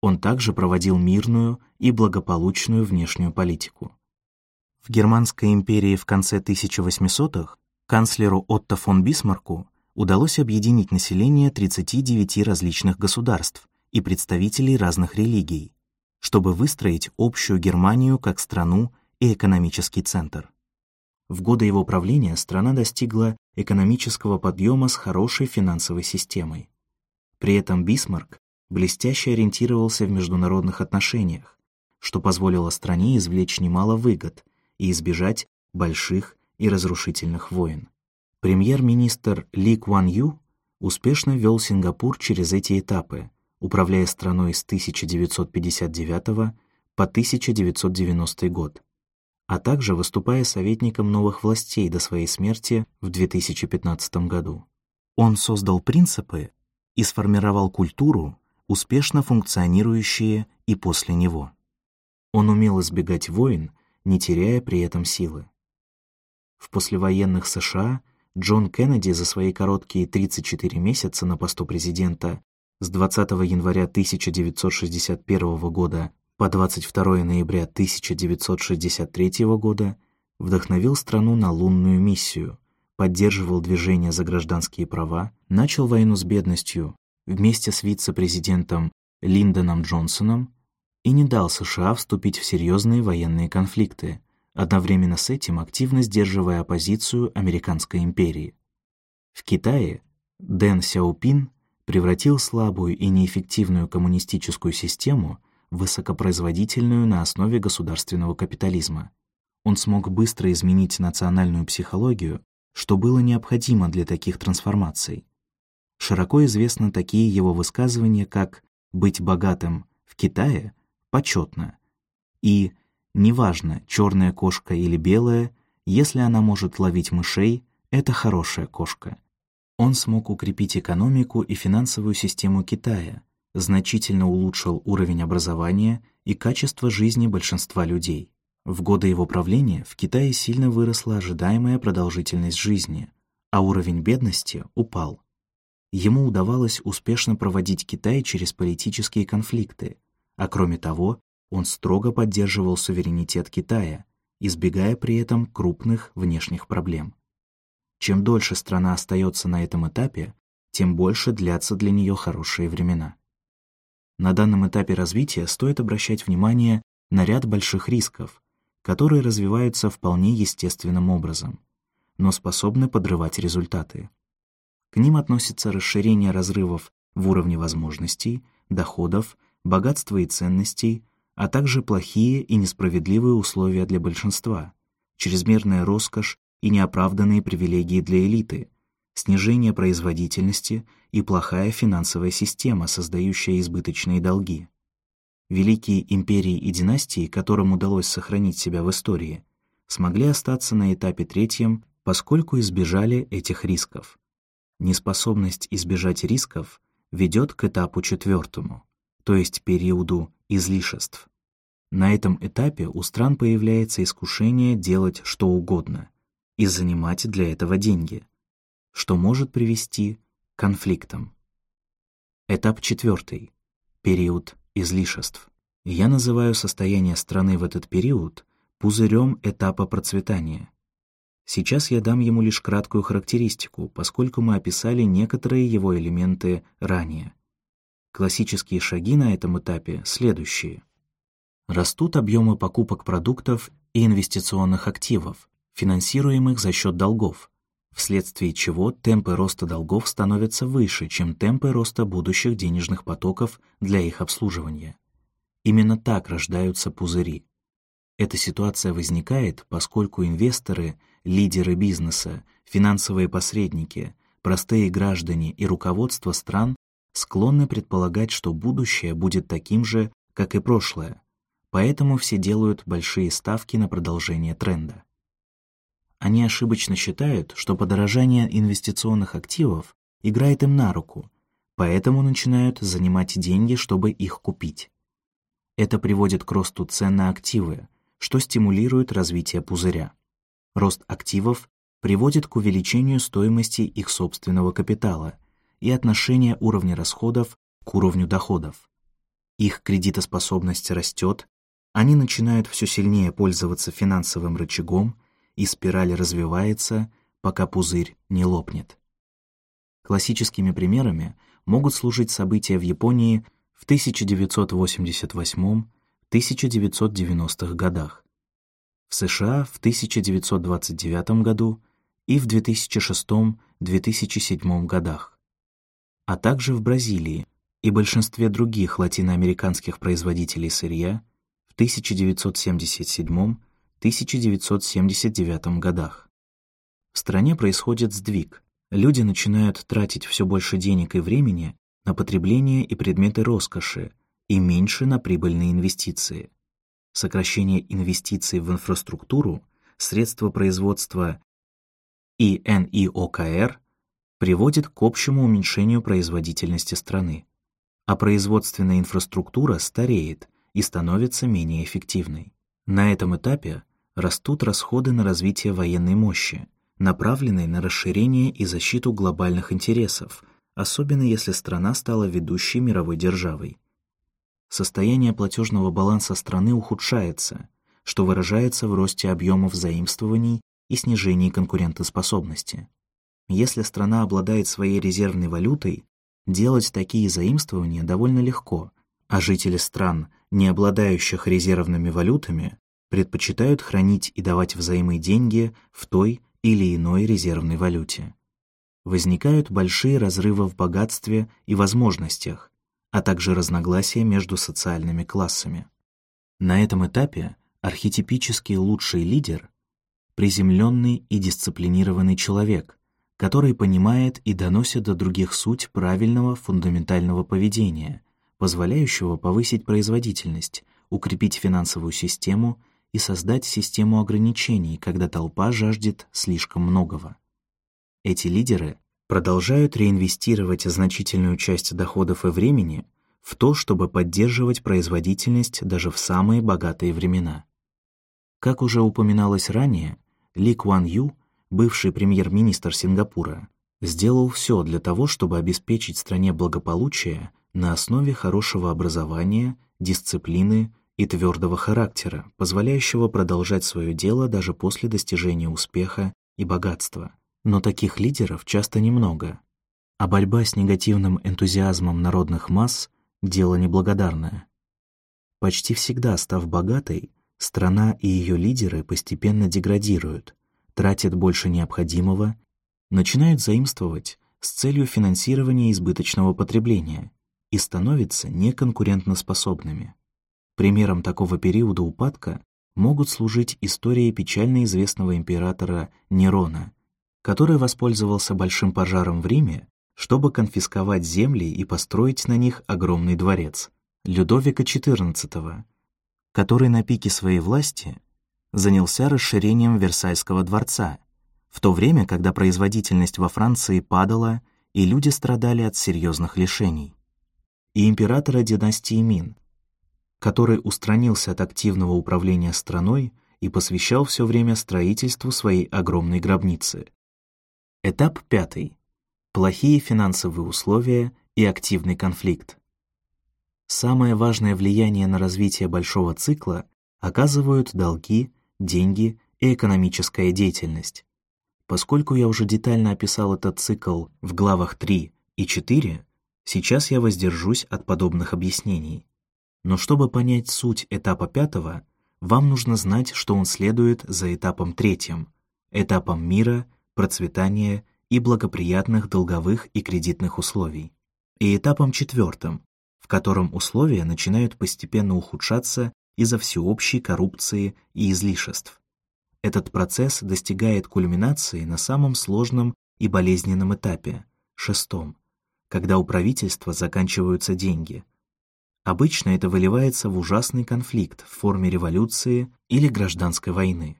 Он также проводил мирную и благополучную внешнюю политику. В Германской империи в конце 1800-х канцлеру Отто фон Бисмарку удалось объединить население 39 различных государств и представителей разных религий, чтобы выстроить общую Германию как страну и экономический центр. В годы его правления страна достигла экономического подъема с хорошей финансовой системой. При этом Бисмарк блестяще ориентировался в международных отношениях, что позволило стране извлечь немало выгод и избежать больших и разрушительных войн. Премьер-министр Ли Куан Ю успешно вел Сингапур через эти этапы, управляя страной с 1959 по 1990 год, а также выступая советником новых властей до своей смерти в 2015 году. Он создал принципы и сформировал культуру, успешно функционирующие и после него. Он умел избегать войн, не теряя при этом силы. В послевоенных США Джон Кеннеди за свои короткие 34 месяца на посту президента с 20 января 1961 года по 22 ноября 1963 года вдохновил страну на лунную миссию, поддерживал движение за гражданские права, начал войну с бедностью вместе с вице-президентом Линдоном Джонсоном и не дал США вступить в серьезные военные конфликты, одновременно с этим активно сдерживая оппозицию американской империи. В Китае Дэн Сяопин превратил слабую и неэффективную коммунистическую систему в высокопроизводительную на основе государственного капитализма. Он смог быстро изменить национальную психологию, что было необходимо для таких трансформаций. Широко известны такие его высказывания, как «быть богатым в Китае почетно» и «неважно, черная кошка или белая, если она может ловить мышей, это хорошая кошка». Он смог укрепить экономику и финансовую систему Китая, значительно улучшил уровень образования и качество жизни большинства людей. В годы его правления в Китае сильно выросла ожидаемая продолжительность жизни, а уровень бедности упал. Ему удавалось успешно проводить Китай через политические конфликты, а кроме того, он строго поддерживал суверенитет Китая, избегая при этом крупных внешних проблем. Чем дольше страна остается на этом этапе, тем больше длятся для нее хорошие времена. На данном этапе развития стоит обращать внимание на ряд больших рисков, которые развиваются вполне естественным образом, но способны подрывать результаты. К ним относятся расширение разрывов в уровне возможностей, доходов, богатства и ценностей, а также плохие и несправедливые условия для большинства, чрезмерная роскошь и неоправданные привилегии для элиты, снижение производительности и плохая финансовая система, создающая избыточные долги. Великие империи и династии, которым удалось сохранить себя в истории, смогли остаться на этапе третьем, поскольку избежали этих рисков. Неспособность избежать рисков ведет к этапу четвертому, то есть периоду излишеств. На этом этапе у стран появляется искушение делать что угодно и занимать для этого деньги, что может привести к конфликтам. Этап четвертый. Период излишеств. Я называю состояние страны в этот период пузырем этапа процветания. Сейчас я дам ему лишь краткую характеристику, поскольку мы описали некоторые его элементы ранее. Классические шаги на этом этапе следующие. Растут объемы покупок продуктов и инвестиционных активов, финансируемых за счет долгов, вследствие чего темпы роста долгов становятся выше, чем темпы роста будущих денежных потоков для их обслуживания. Именно так рождаются пузыри. Эта ситуация возникает, поскольку инвесторы, лидеры бизнеса, финансовые посредники, простые граждане и руководство стран склонны предполагать, что будущее будет таким же, как и прошлое, поэтому все делают большие ставки на продолжение тренда. Они ошибочно считают, что подорожание инвестиционных активов играет им на руку, поэтому начинают занимать деньги, чтобы их купить. Это приводит к росту цен на активы, что стимулирует развитие пузыря. Рост активов приводит к увеличению стоимости их собственного капитала и отношения уровня расходов к уровню доходов. Их кредитоспособность растет, они начинают все сильнее пользоваться финансовым рычагом и спираль развивается, пока пузырь не лопнет. Классическими примерами могут служить события в Японии в 1988-1990-х годах, в США в 1929 году и в 2006-2007 годах, а также в Бразилии и большинстве других латиноамериканских производителей сырья в 1977 1979 годах. В стране происходит сдвиг. Люди начинают тратить все больше денег и времени на потребление и предметы роскоши и меньше на прибыльные инвестиции. Сокращение инвестиций в инфраструктуру, средства производства и НИОКР приводит к общему уменьшению производительности страны, а производственная инфраструктура стареет и становится менее эффективной. На этом этапе растут расходы на развитие военной мощи, направленные на расширение и защиту глобальных интересов, особенно если страна стала ведущей мировой державой. Состояние платежного баланса страны ухудшается, что выражается в росте объемов заимствований и снижении конкурентоспособности. Если страна обладает своей резервной валютой, делать такие заимствования довольно легко, а жители стран, не обладающих резервными валютами, предпочитают хранить и давать взаймы деньги в той или иной резервной валюте. Возникают большие разрывы в богатстве и возможностях, а также разногласия между социальными классами. На этом этапе архетипический лучший лидер — приземленный и дисциплинированный человек, который понимает и доносит до других суть правильного фундаментального поведения, позволяющего повысить производительность, укрепить финансовую систему и создать систему ограничений, когда толпа жаждет слишком многого. Эти лидеры продолжают реинвестировать значительную часть доходов и времени в то, чтобы поддерживать производительность даже в самые богатые времена. Как уже упоминалось ранее, Ли Куан Ю, бывший премьер-министр Сингапура, сделал все для того, чтобы обеспечить стране благополучие на основе хорошего образования, дисциплины и твердого характера, позволяющего продолжать свое дело даже после достижения успеха и богатства. Но таких лидеров часто немного, а борьба с негативным энтузиазмом народных масс — дело неблагодарное. Почти всегда, став богатой, страна и ее лидеры постепенно деградируют, тратят больше необходимого, начинают заимствовать с целью финансирования избыточного потребления и становятся неконкурентоспособными. Примером такого периода упадка могут служить истории печально известного императора Нерона, который воспользовался большим пожаром в Риме, чтобы конфисковать земли и построить на них огромный дворец, Людовика XIV, который на пике своей власти занялся расширением Версальского дворца, в то время, когда производительность во Франции падала и люди страдали от серьезных лишений. И императора династии Мин — который устранился от активного управления страной и посвящал все время строительству своей огромной гробницы. Этап пятый. Плохие финансовые условия и активный конфликт. Самое важное влияние на развитие большого цикла оказывают долги, деньги и экономическая деятельность. Поскольку я уже детально описал этот цикл в главах 3 и 4, сейчас я воздержусь от подобных объяснений. Но чтобы понять суть этапа пятого, вам нужно знать, что он следует за этапом третьим, этапом мира, процветания и благоприятных долговых и кредитных условий, и этапом четвертым, в котором условия начинают постепенно ухудшаться из-за всеобщей коррупции и излишеств. Этот процесс достигает кульминации на самом сложном и болезненном этапе, шестом, когда у правительства заканчиваются деньги – Обычно это выливается в ужасный конфликт в форме революции или гражданской войны.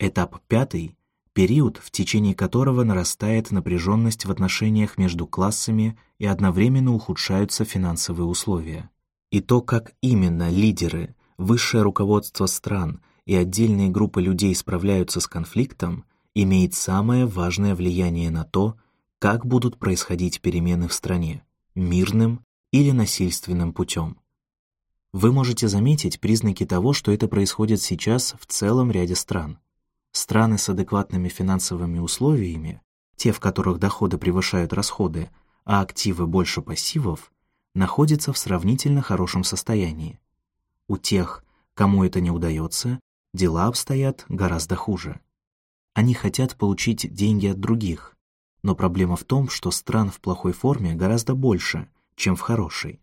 Этап пятый — период, в течение которого нарастает напряженность в отношениях между классами и одновременно ухудшаются финансовые условия. И то, как именно лидеры, высшее руководство стран и отдельные группы людей справляются с конфликтом, имеет самое важное влияние на то, как будут происходить перемены в стране, мирным или насильственным путем. Вы можете заметить признаки того, что это происходит сейчас в целом ряде стран. Страны с адекватными финансовыми условиями, те, в которых доходы превышают расходы, а активы больше пассивов, находятся в сравнительно хорошем состоянии. У тех, кому это не удается, дела обстоят гораздо хуже. Они хотят получить деньги от других, но проблема в том, что стран в плохой форме гораздо больше, чем в хорошей.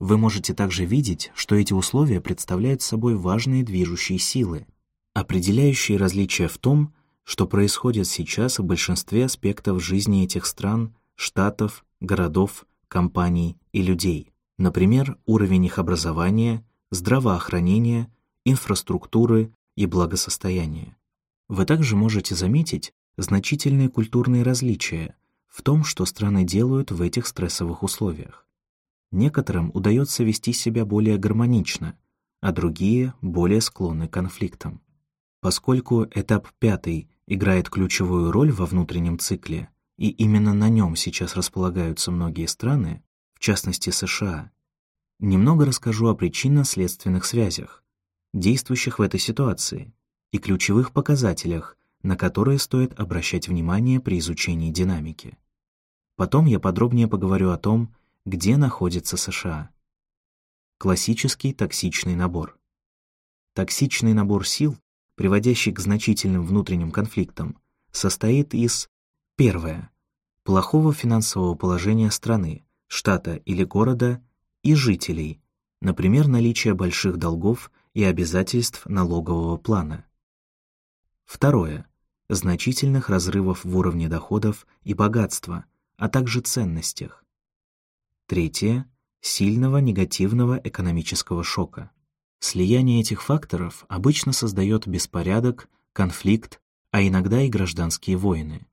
Вы можете также видеть, что эти условия представляют собой важные движущие силы, определяющие различия в том, что происходит сейчас в большинстве аспектов жизни этих стран, штатов, городов, компаний и людей. Например, уровень их образования, здравоохранения, инфраструктуры и благосостояния. Вы также можете заметить значительные культурные различия в том, что страны делают в этих стрессовых условиях. Некоторым удается вести себя более гармонично, а другие более склонны к конфликтам. Поскольку этап пятый играет ключевую роль во внутреннем цикле, и именно на нем сейчас располагаются многие страны, в частности США, немного расскажу о причинно-следственных связях, действующих в этой ситуации, и ключевых показателях, на которые стоит обращать внимание при изучении динамики. Потом я подробнее поговорю о том, где находится США. Классический токсичный набор. Токсичный набор сил, приводящий к значительным внутренним конфликтам, состоит из первое плохого финансового положения страны, штата или города и жителей, например, наличие больших долгов и обязательств налогового плана. Второе значительных разрывов в уровне доходов и богатства, а также ценностях. Третье сильного негативного экономического шока. Слияние этих факторов обычно создает беспорядок, конфликт, а иногда и гражданские войны.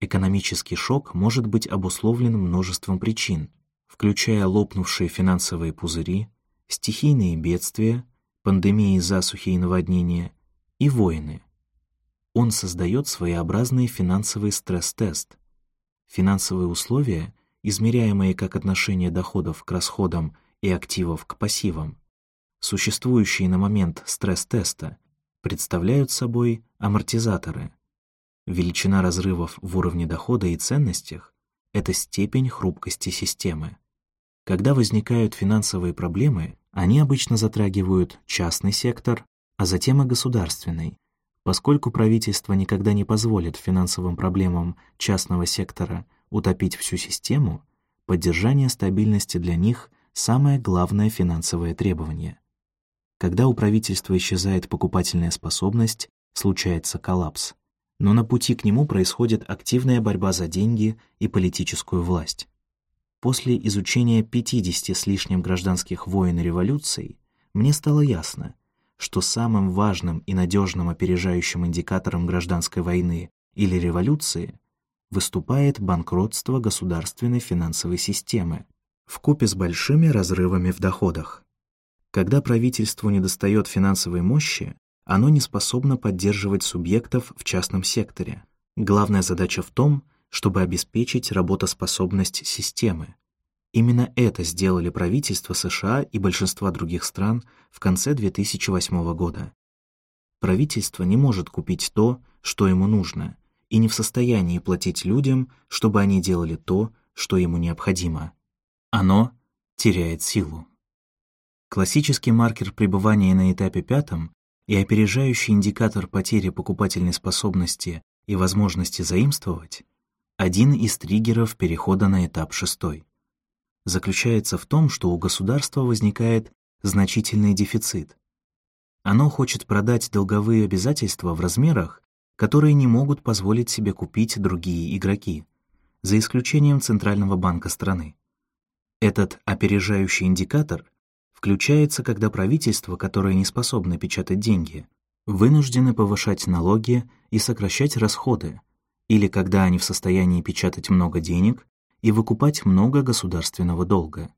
Экономический шок может быть обусловлен множеством причин, включая лопнувшие финансовые пузыри, стихийные бедствия, пандемии засухи и наводнения и войны. Он создает своеобразный финансовый стресс-тест. Финансовые условия — измеряемые как отношение доходов к расходам и активов к пассивам, существующие на момент стресс-теста, представляют собой амортизаторы. Величина разрывов в уровне дохода и ценностях — это степень хрупкости системы. Когда возникают финансовые проблемы, они обычно затрагивают частный сектор, а затем и государственный, поскольку правительство никогда не позволит финансовым проблемам частного сектора утопить всю систему, поддержание стабильности для них — самое главное финансовое требование. Когда у правительства исчезает покупательная способность, случается коллапс. Но на пути к нему происходит активная борьба за деньги и политическую власть. После изучения 50 с лишним гражданских войн и революций мне стало ясно, что самым важным и надежным опережающим индикатором гражданской войны или революции выступает банкротство государственной финансовой системы в купе с большими разрывами в доходах. Когда правительству недостает финансовой мощи, оно не способно поддерживать субъектов в частном секторе. Главная задача в том, чтобы обеспечить работоспособность системы. Именно это сделали правительства США и большинства других стран в конце 2008 года. Правительство не может купить то, что ему нужно, и не в состоянии платить людям, чтобы они делали то, что ему необходимо. Оно теряет силу. Классический маркер пребывания на этапе пятом и опережающий индикатор потери покупательной способности и возможности заимствовать — один из триггеров перехода на этап шестой. Заключается в том, что у государства возникает значительный дефицит. Оно хочет продать долговые обязательства в размерах, которые не могут позволить себе купить другие игроки, за исключением Центрального банка страны. Этот опережающий индикатор включается, когда правительство, которое не способно печатать деньги, вынуждены повышать налоги и сокращать расходы, или когда они в состоянии печатать много денег и выкупать много государственного долга.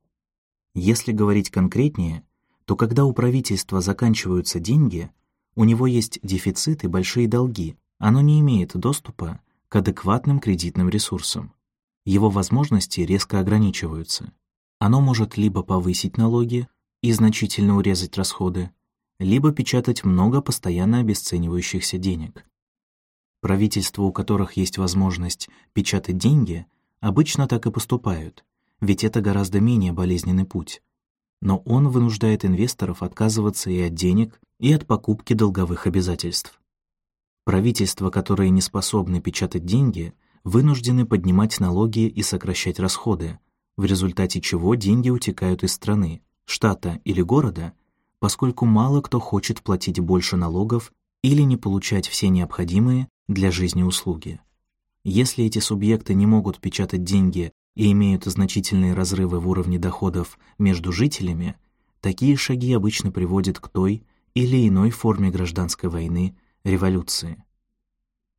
Если говорить конкретнее, то когда у правительства заканчиваются деньги, у него есть дефицит и большие долги, оно не имеет доступа к адекватным кредитным ресурсам. Его возможности резко ограничиваются. Оно может либо повысить налоги и значительно урезать расходы, либо печатать много постоянно обесценивающихся денег. Правительства, у которых есть возможность печатать деньги, обычно так и поступают, ведь это гораздо менее болезненный путь. Но он вынуждает инвесторов отказываться и от денег, и от покупки долговых обязательств. Правительства, которые не способны печатать деньги, вынуждены поднимать налоги и сокращать расходы, в результате чего деньги утекают из страны, штата или города, поскольку мало кто хочет платить больше налогов или не получать все необходимые для жизни услуги. Если эти субъекты не могут печатать деньги и имеют значительные разрывы в уровне доходов между жителями, такие шаги обычно приводят к той или иной форме гражданской войны революции.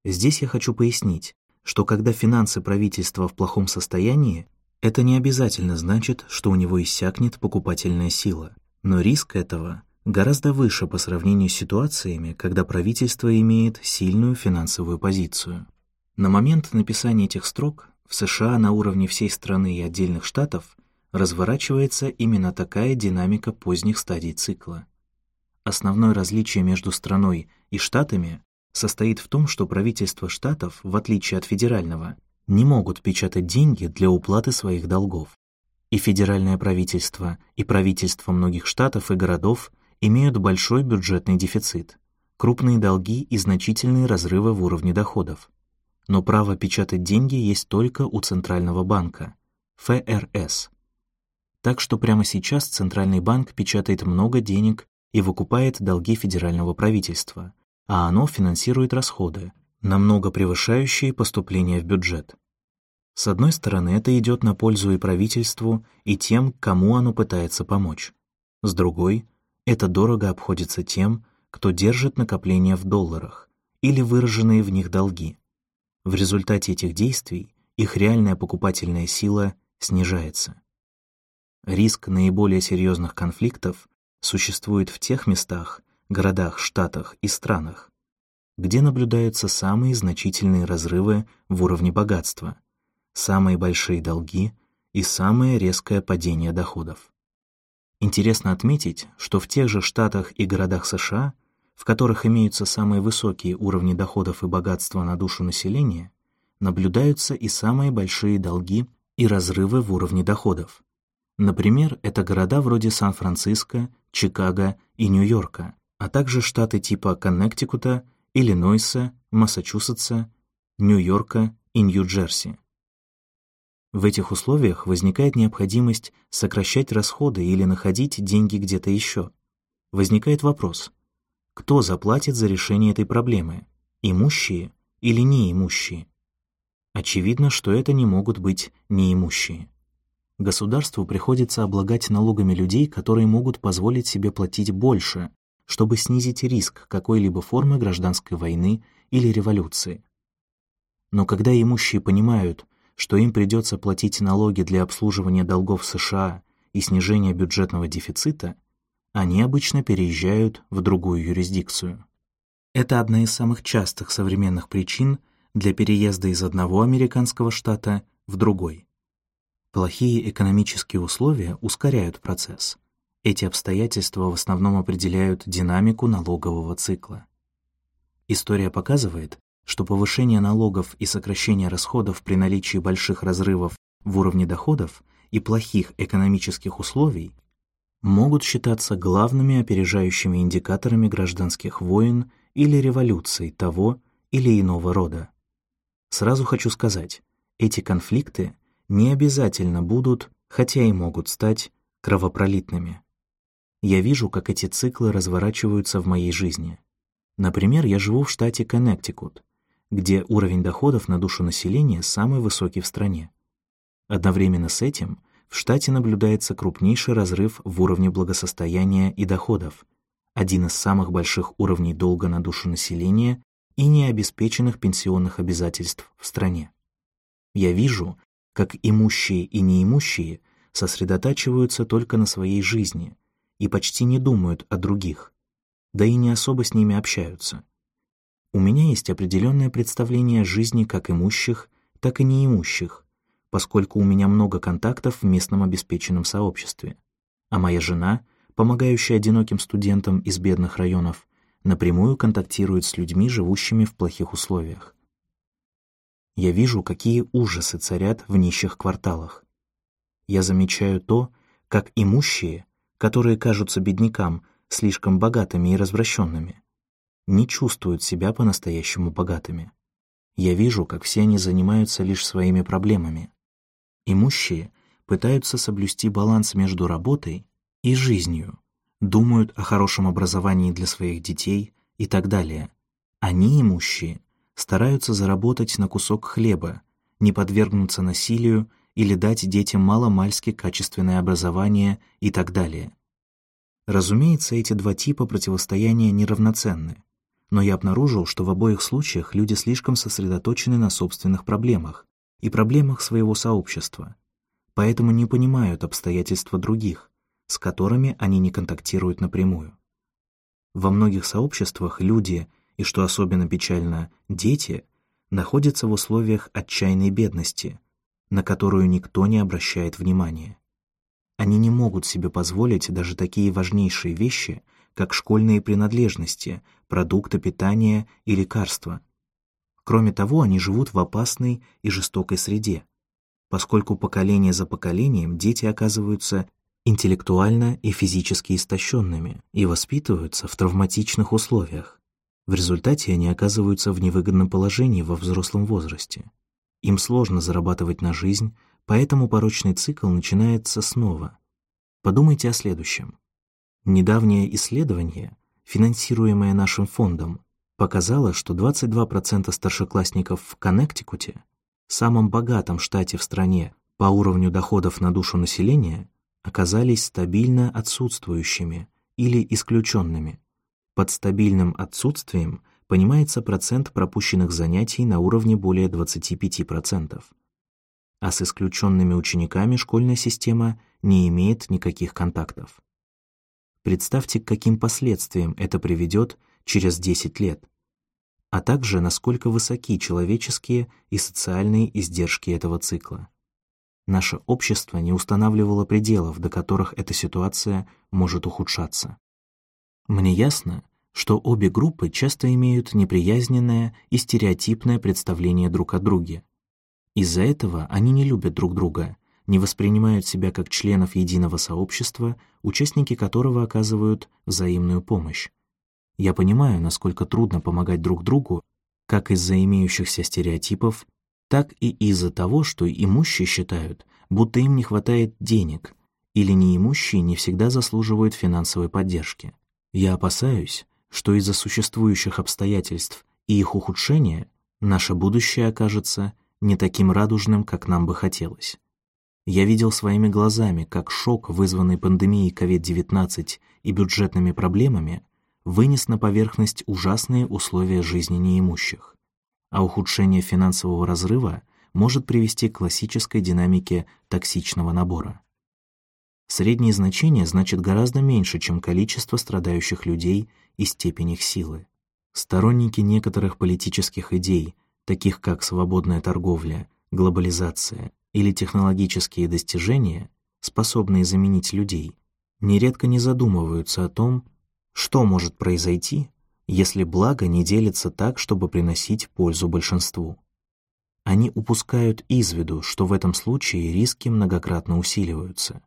Здесь я хочу пояснить, что когда финансы правительства в плохом состоянии, это не обязательно значит, что у него иссякнет покупательная сила, но риск этого гораздо выше по сравнению с ситуациями, когда правительство имеет сильную финансовую позицию. На момент написания этих строк в США на уровне всей страны и отдельных штатов разворачивается именно такая динамика поздних стадий цикла. Основное различие между страной и штатами состоит в том, что правительства штатов, в отличие от федерального, не могут печатать деньги для уплаты своих долгов. И федеральное правительство, и правительства многих штатов и городов имеют большой бюджетный дефицит, крупные долги и значительные разрывы в уровне доходов. Но право печатать деньги есть только у Центрального банка, ФРС. Так что прямо сейчас Центральный банк печатает много денег и выкупает долги федерального правительства, а оно финансирует расходы, намного превышающие поступления в бюджет. С одной стороны, это идет на пользу и правительству, и тем, кому оно пытается помочь. С другой, это дорого обходится тем, кто держит накопления в долларах или выраженные в них долги. В результате этих действий их реальная покупательная сила снижается. Риск наиболее серьезных конфликтов существует в тех местах, городах, штатах и странах, где наблюдаются самые значительные разрывы в уровне богатства, самые большие долги и самое резкое падение доходов. Интересно отметить, что в тех же штатах и городах США, в которых имеются самые высокие уровни доходов и богатства на душу населения, наблюдаются и самые большие долги и разрывы в уровне доходов. Например, это города вроде Сан-Франциско, Чикаго и Нью-Йорка, а также штаты типа Коннектикута, Иллинойса, Массачусетса, Нью-Йорка и Нью-Джерси. В этих условиях возникает необходимость сокращать расходы или находить деньги где-то еще. Возникает вопрос, кто заплатит за решение этой проблемы, имущие или неимущие? Очевидно, что это не могут быть неимущие. Государству приходится облагать налогами людей, которые могут позволить себе платить больше, чтобы снизить риск какой-либо формы гражданской войны или революции. Но когда имущие понимают, что им придется платить налоги для обслуживания долгов США и снижения бюджетного дефицита, они обычно переезжают в другую юрисдикцию. Это одна из самых частых современных причин для переезда из одного американского штата в другой. Плохие экономические условия ускоряют процесс, эти обстоятельства в основном определяют динамику налогового цикла. История показывает, что повышение налогов и сокращение расходов при наличии больших разрывов в уровне доходов и плохих экономических условий могут считаться главными опережающими индикаторами гражданских войн или революций того или иного рода. Сразу хочу сказать, эти конфликты не обязательно будут, хотя и могут стать, кровопролитными. Я вижу, как эти циклы разворачиваются в моей жизни. Например, я живу в штате Коннектикут, где уровень доходов на душу населения самый высокий в стране. Одновременно с этим в штате наблюдается крупнейший разрыв в уровне благосостояния и доходов, один из самых больших уровней долга на душу населения и необеспеченных пенсионных обязательств в стране. Я вижу, как имущие и неимущие сосредотачиваются только на своей жизни – и почти не думают о других, да и не особо с ними общаются. У меня есть определенное представление о жизни как имущих, так и неимущих, поскольку у меня много контактов в местном обеспеченном сообществе, а моя жена, помогающая одиноким студентам из бедных районов, напрямую контактирует с людьми, живущими в плохих условиях. Я вижу, какие ужасы царят в нищих кварталах. Я замечаю то, как имущие которые кажутся беднякам слишком богатыми и развращенными, не чувствуют себя по-настоящему богатыми. Я вижу, как все они занимаются лишь своими проблемами. Имущие пытаются соблюсти баланс между работой и жизнью, думают о хорошем образовании для своих детей и так далее. Они, имущие, стараются заработать на кусок хлеба, не подвергнуться насилию или дать детям маломальски качественное образование и так далее. Разумеется, эти два типа противостояния неравноценны, но я обнаружил, что в обоих случаях люди слишком сосредоточены на собственных проблемах и проблемах своего сообщества, поэтому не понимают обстоятельства других, с которыми они не контактируют напрямую. Во многих сообществах люди, и что особенно печально, дети, находятся в условиях отчаянной бедности, на которую никто не обращает внимания. Они не могут себе позволить даже такие важнейшие вещи, как школьные принадлежности, продукты питания и лекарства. Кроме того, они живут в опасной и жестокой среде, поскольку поколение за поколением дети оказываются интеллектуально и физически истощенными и воспитываются в травматичных условиях. В результате они оказываются в невыгодном положении во взрослом возрасте. Им сложно зарабатывать на жизнь, поэтому порочный цикл начинается снова. Подумайте о следующем. Недавнее исследование, финансируемое нашим фондом, показало, что 22% старшеклассников в Коннектикуте, самом богатом штате в стране по уровню доходов на душу населения, оказались стабильно отсутствующими или исключенными. Под стабильным отсутствием понимается процент пропущенных занятий на уровне более 25%. А с исключенными учениками школьная система не имеет никаких контактов. Представьте, к каким последствиям это приведет через 10 лет, а также насколько высоки человеческие и социальные издержки этого цикла. Наше общество не устанавливало пределов, до которых эта ситуация может ухудшаться. Мне ясно, что обе группы часто имеют неприязненное и стереотипное представление друг о друге. Из-за этого они не любят друг друга, не воспринимают себя как членов единого сообщества, участники которого оказывают взаимную помощь. Я понимаю, насколько трудно помогать друг другу, как из-за имеющихся стереотипов, так и из-за того, что имущие считают, будто им не хватает денег, или неимущие не всегда заслуживают финансовой поддержки. Я опасаюсь, что из-за существующих обстоятельств и их ухудшения наше будущее окажется не таким радужным, как нам бы хотелось. Я видел своими глазами, как шок, вызванный пандемией COVID-19 и бюджетными проблемами, вынес на поверхность ужасные условия жизни неимущих а ухудшение финансового разрыва может привести к классической динамике токсичного набора. Среднее значение значит гораздо меньше, чем количество страдающих людей и степень их силы. Сторонники некоторых политических идей, таких как свободная торговля, глобализация или технологические достижения, способные заменить людей, нередко не задумываются о том, что может произойти, если благо не делится так, чтобы приносить пользу большинству. Они упускают из виду, что в этом случае риски многократно усиливаются.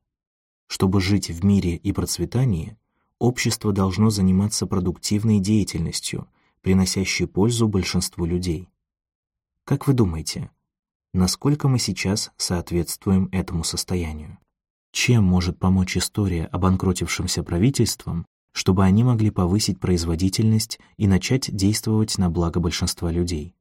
Чтобы жить в мире и процветании, общество должно заниматься продуктивной деятельностью, приносящей пользу большинству людей. Как вы думаете, насколько мы сейчас соответствуем этому состоянию? Чем может помочь история обанкротившимся правительствам чтобы они могли повысить производительность и начать действовать на благо большинства людей.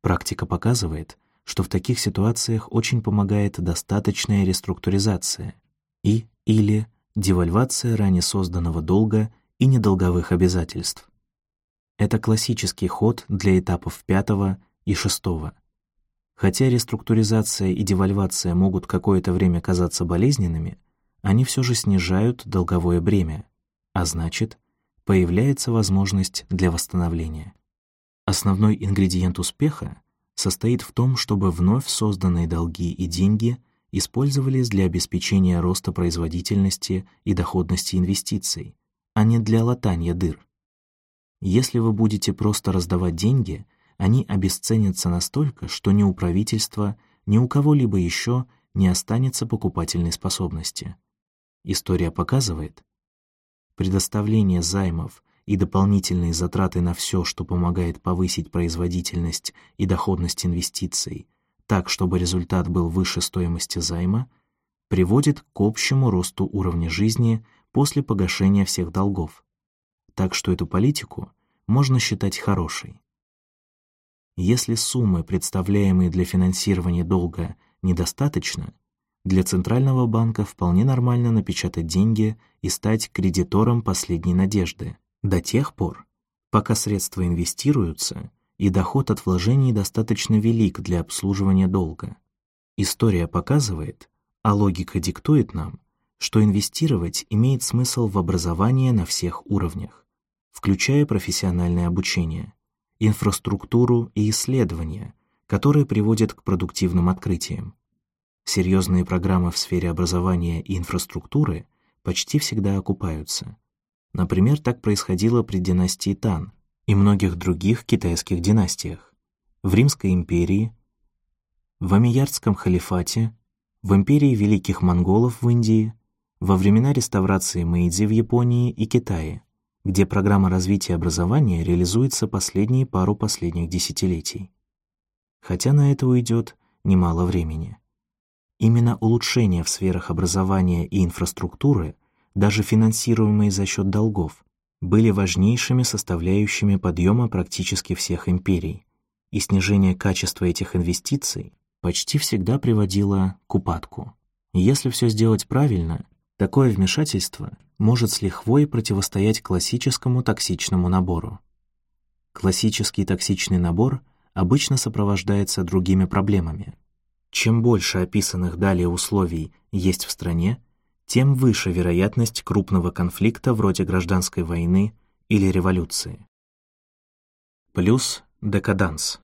Практика показывает, что в таких ситуациях очень помогает достаточная реструктуризация и или девальвация ранее созданного долга и недолговых обязательств. Это классический ход для этапов пятого и шестого. Хотя реструктуризация и девальвация могут какое-то время казаться болезненными, они все же снижают долговое бремя, а значит, появляется возможность для восстановления. Основной ингредиент успеха состоит в том, чтобы вновь созданные долги и деньги использовались для обеспечения роста производительности и доходности инвестиций, а не для латания дыр. Если вы будете просто раздавать деньги, они обесценятся настолько, что ни у правительства, ни у кого-либо еще не останется покупательной способности. История показывает, предоставление займов и дополнительные затраты на все, что помогает повысить производительность и доходность инвестиций, так, чтобы результат был выше стоимости займа, приводит к общему росту уровня жизни после погашения всех долгов. Так что эту политику можно считать хорошей. Если суммы, представляемые для финансирования долга, недостаточно, для Центрального банка вполне нормально напечатать деньги и стать кредитором последней надежды, до тех пор, пока средства инвестируются и доход от вложений достаточно велик для обслуживания долга. История показывает, а логика диктует нам, что инвестировать имеет смысл в образование на всех уровнях, включая профессиональное обучение, инфраструктуру и исследования, которые приводят к продуктивным открытиям. Серьезные программы в сфере образования и инфраструктуры почти всегда окупаются. Например, так происходило при династии Тан и многих других китайских династиях, в Римской империи, в Амиярдском халифате, в империи Великих Монголов в Индии, во времена реставрации Мэйдзи в Японии и Китае, где программа развития образования реализуется последние пару последних десятилетий. Хотя на это уйдет немало времени. Именно улучшения в сферах образования и инфраструктуры, даже финансируемые за счет долгов, были важнейшими составляющими подъема практически всех империй, и снижение качества этих инвестиций почти всегда приводило к упадку. Если все сделать правильно, такое вмешательство может с лихвой противостоять классическому токсичному набору. Классический токсичный набор обычно сопровождается другими проблемами. Чем больше описанных далее условий есть в стране, тем выше вероятность крупного конфликта вроде гражданской войны или революции. Плюс декаданс.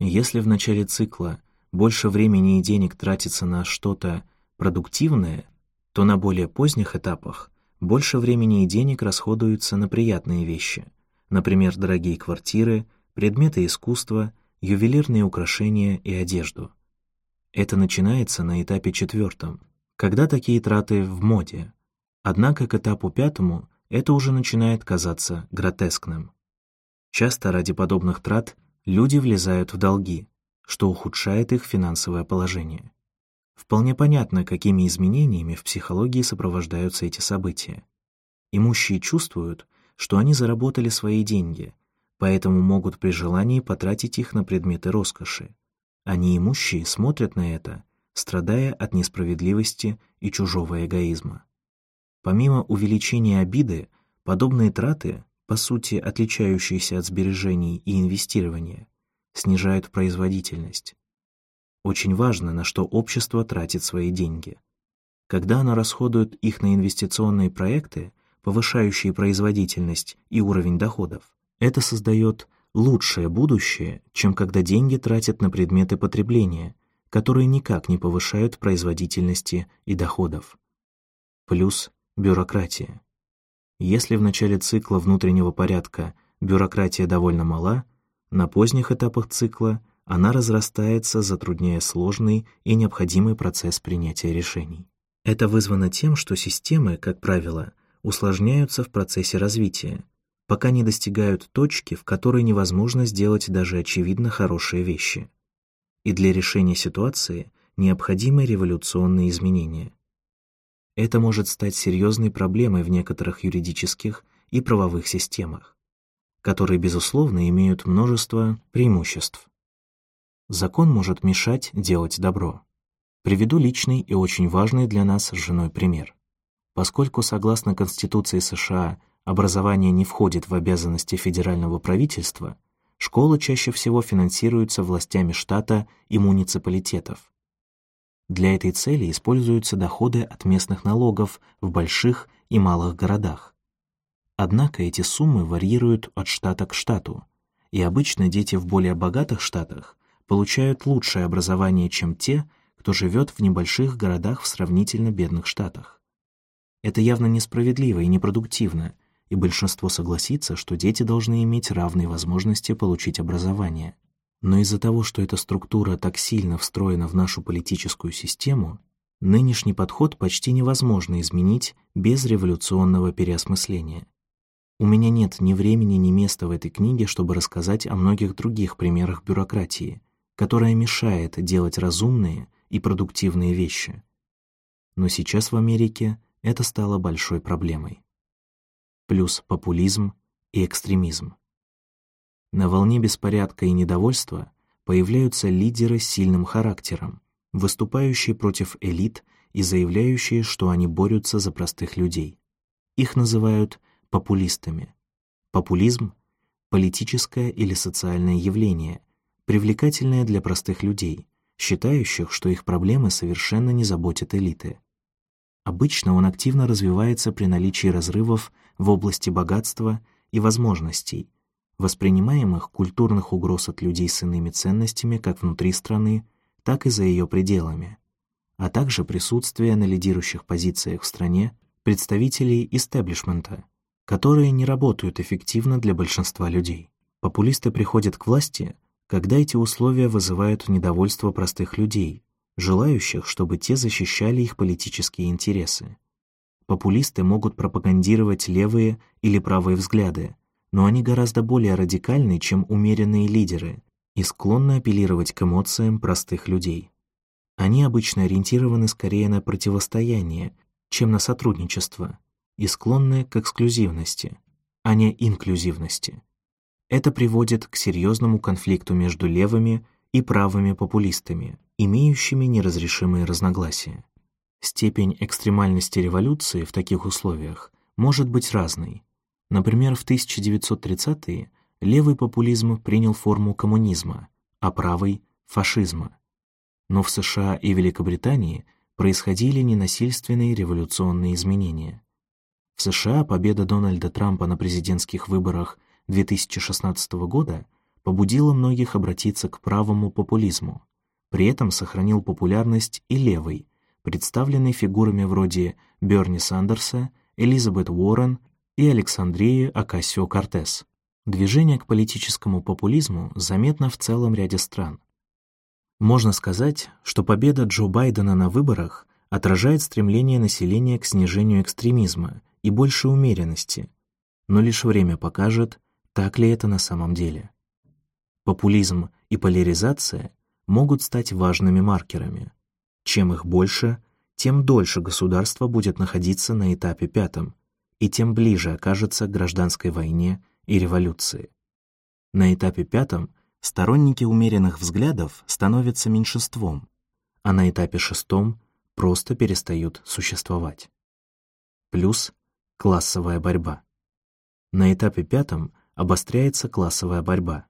Если в начале цикла больше времени и денег тратится на что-то продуктивное, то на более поздних этапах больше времени и денег расходуются на приятные вещи, например, дорогие квартиры, предметы искусства, ювелирные украшения и одежду. Это начинается на этапе четвертом, когда такие траты в моде. Однако к этапу пятому это уже начинает казаться гротескным. Часто ради подобных трат люди влезают в долги, что ухудшает их финансовое положение. Вполне понятно, какими изменениями в психологии сопровождаются эти события. Имущие чувствуют, что они заработали свои деньги, поэтому могут при желании потратить их на предметы роскоши. Они имущие смотрят на это, страдая от несправедливости и чужого эгоизма. Помимо увеличения обиды, подобные траты, по сути отличающиеся от сбережений и инвестирования, снижают производительность. Очень важно, на что общество тратит свои деньги. Когда оно расходует их на инвестиционные проекты, повышающие производительность и уровень доходов, это создает лучшее будущее, чем когда деньги тратят на предметы потребления, которые никак не повышают производительности и доходов. Плюс бюрократия. Если в начале цикла внутреннего порядка бюрократия довольно мала, на поздних этапах цикла она разрастается, затрудняя сложный и необходимый процесс принятия решений. Это вызвано тем, что системы, как правило, усложняются в процессе развития, пока не достигают точки, в которой невозможно сделать даже очевидно хорошие вещи. И для решения ситуации необходимы революционные изменения. Это может стать серьезной проблемой в некоторых юридических и правовых системах которые, безусловно, имеют множество преимуществ. Закон может мешать делать добро. Приведу личный и очень важный для нас с женой пример. Поскольку, согласно Конституции США, образование не входит в обязанности федерального правительства, школы чаще всего финансируются властями штата и муниципалитетов. Для этой цели используются доходы от местных налогов в больших и малых городах. Однако эти суммы варьируют от штата к штату, и обычно дети в более богатых штатах получают лучшее образование, чем те, кто живет в небольших городах в сравнительно бедных штатах. Это явно несправедливо и непродуктивно, и большинство согласится, что дети должны иметь равные возможности получить образование. Но из-за того, что эта структура так сильно встроена в нашу политическую систему, нынешний подход почти невозможно изменить без революционного переосмысления. У меня нет ни времени, ни места в этой книге, чтобы рассказать о многих других примерах бюрократии, которая мешает делать разумные и продуктивные вещи. Но сейчас в Америке это стало большой проблемой. Плюс популизм и экстремизм. На волне беспорядка и недовольства появляются лидеры с сильным характером, выступающие против элит и заявляющие, что они борются за простых людей. Их называют популистами. Популизм — политическое или социальное явление, привлекательное для простых людей, считающих, что их проблемы совершенно не заботят элиты. Обычно он активно развивается при наличии разрывов в области богатства и возможностей, воспринимаемых культурных угроз от людей с иными ценностями как внутри страны, так и за ее пределами, а также присутствие на лидирующих позициях в стране представителей истеблишмента, которые не работают эффективно для большинства людей. Популисты приходят к власти, когда эти условия вызывают недовольство простых людей, желающих, чтобы те защищали их политические интересы. Популисты могут пропагандировать левые или правые взгляды, но они гораздо более радикальны, чем умеренные лидеры, и склонны апеллировать к эмоциям простых людей. Они обычно ориентированы скорее на противостояние, чем на сотрудничество, и склонны к эксклюзивности, а не инклюзивности. Это приводит к серьезному конфликту между левыми и правыми популистами, имеющими неразрешимые разногласия. Степень экстремальности революции в таких условиях может быть разной. Например, в 1930-е левый популизм принял форму коммунизма, а правый — фашизма. Но в США и Великобритании происходили ненасильственные революционные изменения. В США победа Дональда Трампа на президентских выборах 2016 года побудила многих обратиться к правому популизму. При этом сохранил популярность и левый, представленный фигурами вроде Берни Сандерса, Элизабет Уоррен и Александрии Акасио-Кортес. Движение к политическому популизму заметно в целом ряде стран. Можно сказать, что победа Джо Байдена на выборах отражает стремление населения к снижению экстремизма и большей умеренности, но лишь время покажет, так ли это на самом деле. Популизм и поляризация могут стать важными маркерами. Чем их больше, тем дольше государство будет находиться на этапе пятом, и тем ближе окажется к гражданской войне и революции. На этапе пятом сторонники умеренных взглядов становятся меньшинством, а на этапе шестом просто перестают существовать. Плюс классовая борьба. На этапе пятом обостряется классовая борьба.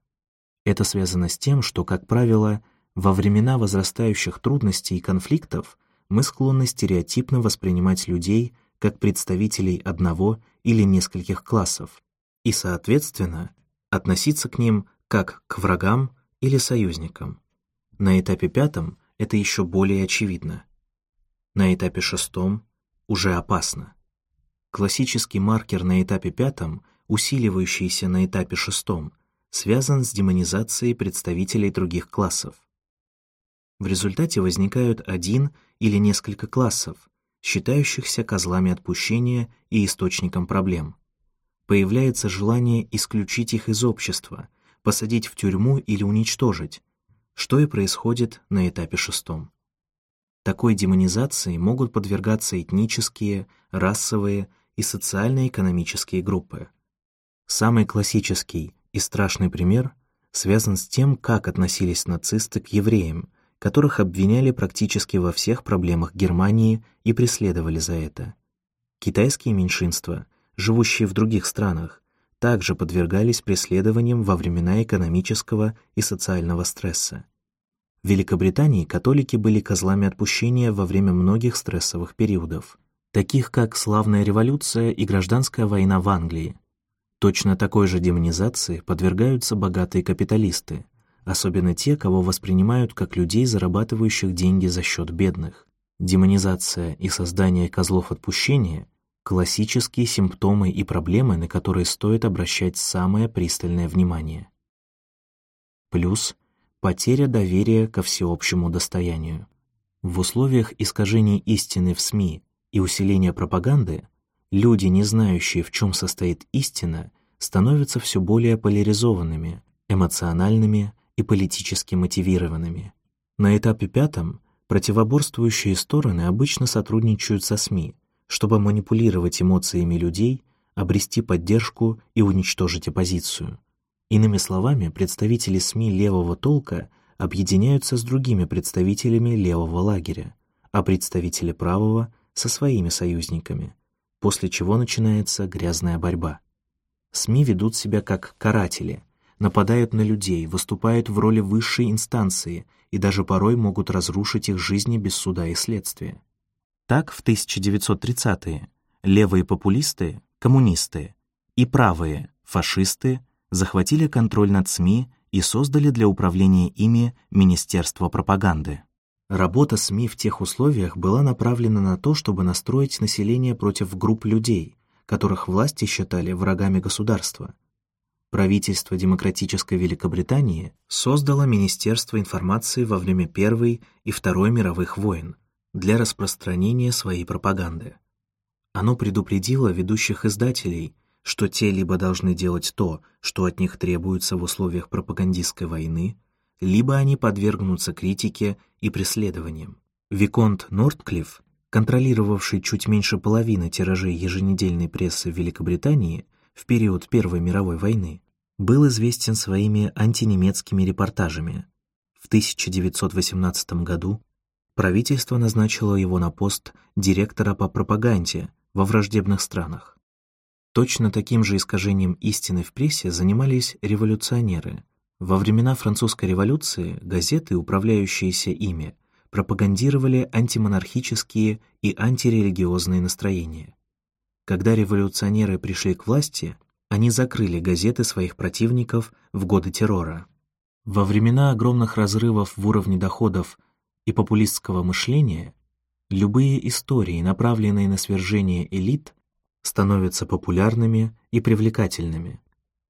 Это связано с тем, что, как правило, во времена возрастающих трудностей и конфликтов мы склонны стереотипно воспринимать людей как представителей одного или нескольких классов, и, соответственно, относиться к ним как к врагам или союзникам. На этапе пятом это еще более очевидно. На этапе шестом уже опасно. Классический маркер на этапе пятом, усиливающийся на этапе шестом, связан с демонизацией представителей других классов. В результате возникают один или несколько классов, считающихся козлами отпущения и источником проблем появляется желание исключить их из общества, посадить в тюрьму или уничтожить, что и происходит на этапе шестом. Такой демонизации могут подвергаться этнические, расовые и социально-экономические группы. Самый классический и страшный пример связан с тем, как относились нацисты к евреям, которых обвиняли практически во всех проблемах Германии и преследовали за это. Китайские меньшинства — живущие в других странах, также подвергались преследованиям во времена экономического и социального стресса. В Великобритании католики были козлами отпущения во время многих стрессовых периодов, таких как славная революция и гражданская война в Англии. Точно такой же демонизации подвергаются богатые капиталисты, особенно те, кого воспринимают как людей, зарабатывающих деньги за счет бедных. Демонизация и создание козлов отпущения классические симптомы и проблемы, на которые стоит обращать самое пристальное внимание. Плюс потеря доверия ко всеобщему достоянию. В условиях искажения истины в СМИ и усиления пропаганды люди, не знающие, в чем состоит истина, становятся все более поляризованными, эмоциональными и политически мотивированными. На этапе пятом противоборствующие стороны обычно сотрудничают со СМИ, чтобы манипулировать эмоциями людей, обрести поддержку и уничтожить оппозицию. Иными словами, представители СМИ левого толка объединяются с другими представителями левого лагеря, а представители правого — со своими союзниками, после чего начинается грязная борьба. СМИ ведут себя как каратели, нападают на людей, выступают в роли высшей инстанции и даже порой могут разрушить их жизни без суда и следствия. Так, в 1930-е левые популисты, коммунисты, и правые, Фашисты захватили контроль над СМИ и создали для управления ими Министерство пропаганды. Работа СМИ в тех условиях была направлена на то, чтобы настроить население против групп людей, которых власти считали врагами государства. Правительство демократической Великобритании создало Министерство информации во время Первой и Второй мировых войн для распространения своей пропаганды. Оно предупредило ведущих издателей, что те либо должны делать то, что от них требуется в условиях пропагандистской войны, либо они подвергнутся критике и преследованиям. Виконт Нортклифф, контролировавший чуть меньше половины тиражей еженедельной прессы в Великобритании в период Первой мировой войны, был известен своими антинемецкими репортажами. В 1918 году правительство назначило его на пост директора по пропаганде во враждебных странах. Точно таким же искажением истины в прессе занимались революционеры, во времена французской революции газеты, управляющиеся ими, пропагандировали антимонархические и антирелигиозные настроения. Когда революционеры пришли к власти, они закрыли газеты своих противников в годы террора. Во времена огромных разрывов в уровне доходов и популистского мышления любые истории, направленные на свержение элит, становятся популярными и привлекательными.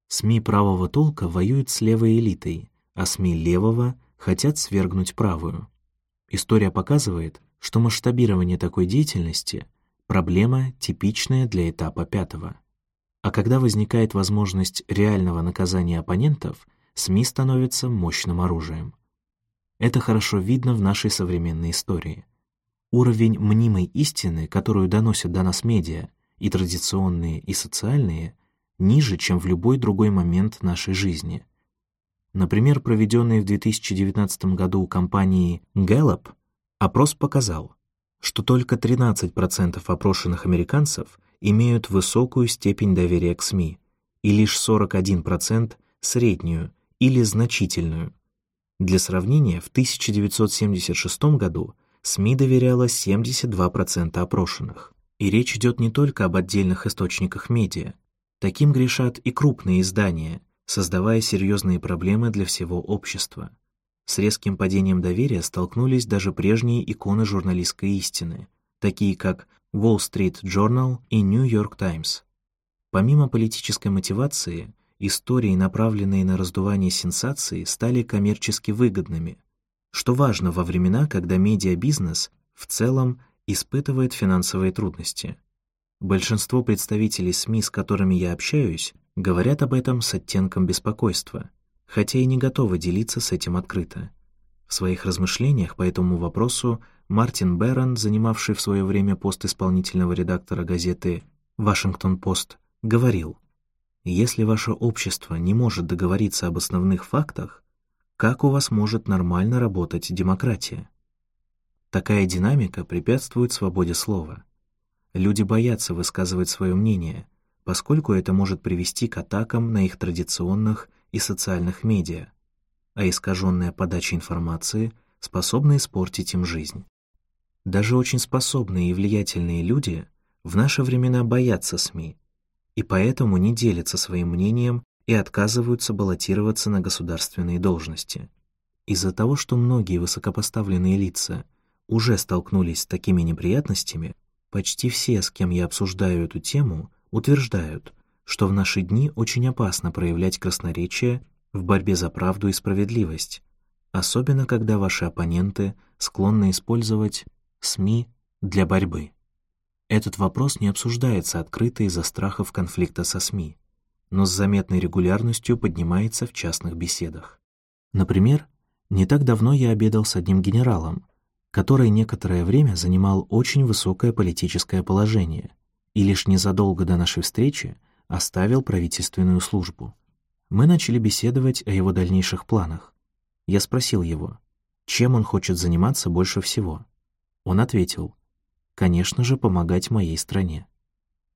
СМИ правого толка воюют с левой элитой, а СМИ левого хотят свергнуть правую. История показывает, что масштабирование такой деятельности — проблема, типичная для этапа пятого. А когда возникает возможность реального наказания оппонентов, СМИ становятся мощным оружием. Это хорошо видно в нашей современной истории. Уровень мнимой истины, которую доносят до нас медиа, и традиционные, и социальные, ниже, чем в любой другой момент нашей жизни. Например, проведенный в 2019 году компанией Gallup опрос показал, что только 13% опрошенных американцев имеют высокую степень доверия к СМИ, и лишь 41% — среднюю или значительную. Для сравнения, в 1976 году СМИ доверяло 72% опрошенных. И речь идет не только об отдельных источниках медиа, Таким грешат и крупные издания, создавая серьезные проблемы для всего общества. С резким падением доверия столкнулись даже прежние иконы журналистской истины, такие как Wall Street Journal и New York Times. Помимо политической мотивации, истории, направленные на раздувание сенсаций, стали коммерчески выгодными, что важно во времена, когда медиабизнес в целом испытывает финансовые трудности. Большинство представителей СМИ, с которыми я общаюсь, говорят об этом с оттенком беспокойства, хотя и не готовы делиться с этим открыто. В своих размышлениях по этому вопросу Мартин Беррон, занимавший в свое время пост исполнительного редактора газеты «Вашингтон-Пост», говорил, «Если ваше общество не может договориться об основных фактах, как у вас может нормально работать демократия?» Такая динамика препятствует свободе слова. Люди боятся высказывать свое мнение, поскольку это может привести к атакам на их традиционных и социальных медиа, а искаженная подача информации способна испортить им жизнь. Даже очень способные и влиятельные люди в наши времена боятся СМИ, и поэтому не делятся своим мнением и отказываются баллотироваться на государственные должности. Из-за того, что многие высокопоставленные лица уже столкнулись с такими неприятностями, Почти все, с кем я обсуждаю эту тему, утверждают, что в наши дни очень опасно проявлять красноречие в борьбе за правду и справедливость, особенно когда ваши оппоненты склонны использовать СМИ для борьбы. Этот вопрос не обсуждается открыто из-за страхов конфликта со СМИ, но с заметной регулярностью поднимается в частных беседах. Например, не так давно я обедал с одним генералом, который некоторое время занимал очень высокое политическое положение и лишь незадолго до нашей встречи оставил правительственную службу. Мы начали беседовать о его дальнейших планах. Я спросил его, чем он хочет заниматься больше всего. Он ответил, конечно же, помогать моей стране.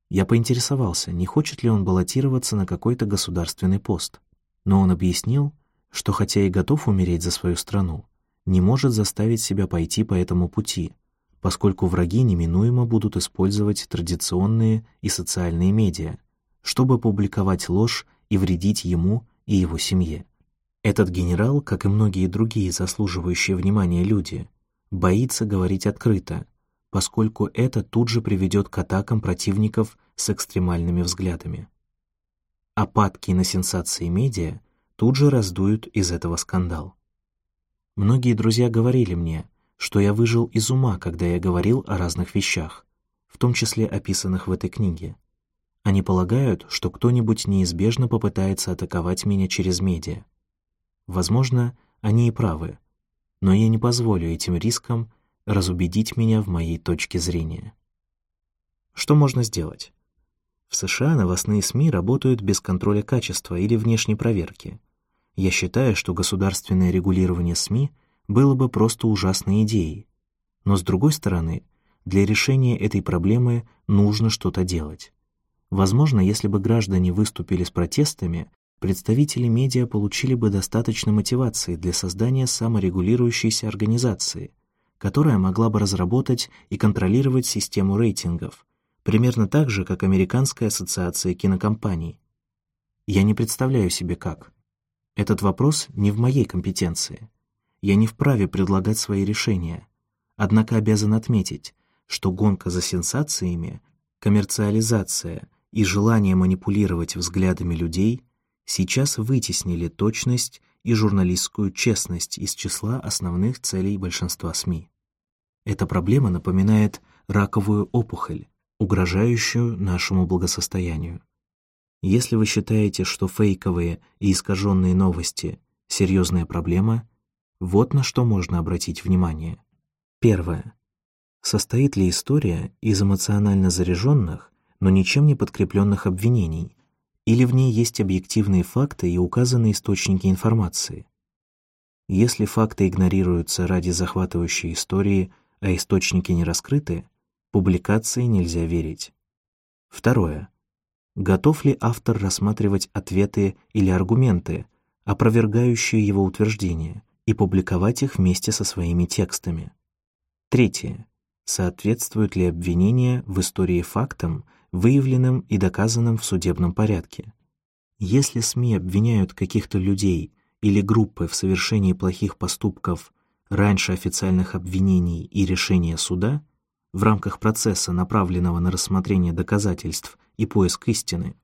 Я поинтересовался, не хочет ли он баллотироваться на какой-то государственный пост, но он объяснил, что хотя и готов умереть за свою страну, не может заставить себя пойти по этому пути, поскольку враги неминуемо будут использовать традиционные и социальные медиа, чтобы публиковать ложь и вредить ему и его семье. Этот генерал, как и многие другие заслуживающие внимания люди, боится говорить открыто, поскольку это тут же приведет к атакам противников с экстремальными взглядами. Опадки на сенсации медиа тут же раздуют из этого скандал. Многие друзья говорили мне, что я выжил из ума, когда я говорил о разных вещах, в том числе описанных в этой книге. Они полагают, что кто-нибудь неизбежно попытается атаковать меня через медиа. Возможно, они и правы, но я не позволю этим рискам разубедить меня в моей точке зрения. Что можно сделать? В США новостные СМИ работают без контроля качества или внешней проверки. Я считаю, что государственное регулирование СМИ было бы просто ужасной идеей. Но с другой стороны, для решения этой проблемы нужно что-то делать. Возможно, если бы граждане выступили с протестами, представители медиа получили бы достаточно мотивации для создания саморегулирующейся организации, которая могла бы разработать и контролировать систему рейтингов, примерно так же, как Американская ассоциация кинокомпаний. Я не представляю себе как. Этот вопрос не в моей компетенции. Я не вправе предлагать свои решения. Однако обязан отметить, что гонка за сенсациями, коммерциализация и желание манипулировать взглядами людей сейчас вытеснили точность и журналистскую честность из числа основных целей большинства СМИ. Эта проблема напоминает раковую опухоль, угрожающую нашему благосостоянию. Если вы считаете, что фейковые и искаженные новости — серьезная проблема, вот на что можно обратить внимание. Первое. Состоит ли история из эмоционально заряженных, но ничем не подкрепленных обвинений, или в ней есть объективные факты и указаны источники информации. Если факты игнорируются ради захватывающей истории, а источники не раскрыты, публикации нельзя верить. Второе. Готов ли автор рассматривать ответы или аргументы, опровергающие его утверждения, и публиковать их вместе со своими текстами? Третье. Соответствуют ли обвинения в истории фактам, выявленным и доказанным в судебном порядке. Если СМИ обвиняют каких-то людей или группы в совершении плохих поступков раньше официальных обвинений и решения суда, в рамках процесса, направленного на рассмотрение доказательств и поиск истины,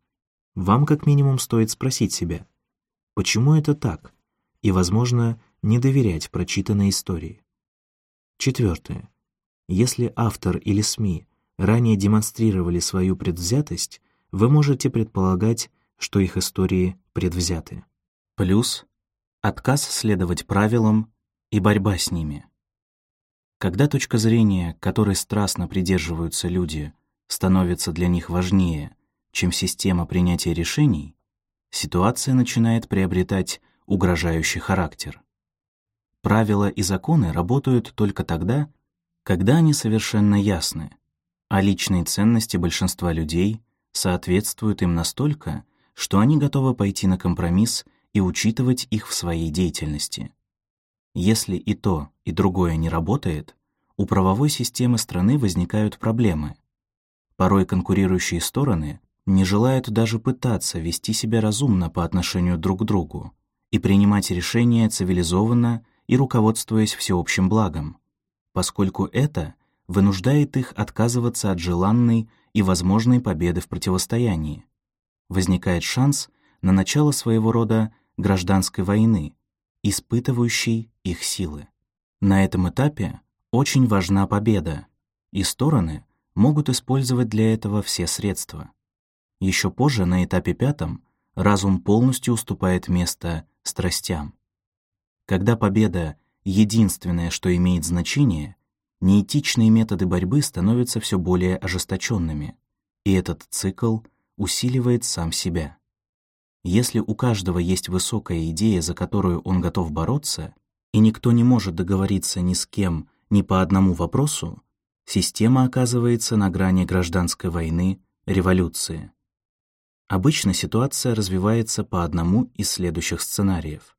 вам как минимум стоит спросить себя, почему это так, и, возможно, не доверять прочитанной истории. Четвертое. Если автор или СМИ ранее демонстрировали свою предвзятость, вы можете предполагать, что их истории предвзяты. Плюс отказ следовать правилам и борьба с ними. Когда точка зрения, которой страстно придерживаются люди, становится для них важнее, чем система принятия решений, ситуация начинает приобретать угрожающий характер. Правила и законы работают только тогда, когда они совершенно ясны, а личные ценности большинства людей соответствуют им настолько, что они готовы пойти на компромисс и учитывать их в своей деятельности. Если и то, и другое не работает, у правовой системы страны возникают проблемы. Порой конкурирующие стороны не желают даже пытаться вести себя разумно по отношению друг к другу и принимать решения цивилизованно и руководствуясь всеобщим благом, поскольку это вынуждает их отказываться от желанной и возможной победы в противостоянии. Возникает шанс на начало своего рода гражданской войны, испытывающей их силы. На этом этапе очень важна победа, и стороны могут использовать для этого все средства. Еще позже, на этапе пятом, разум полностью уступает место страстям. Когда победа — единственное, что имеет значение, неэтичные методы борьбы становятся все более ожесточенными, и этот цикл усиливает сам себя. Если у каждого есть высокая идея, за которую он готов бороться, и никто не может договориться ни с кем ни по одному вопросу, система оказывается на грани гражданской войны, революции. Обычно ситуация развивается по одному из следующих сценариев.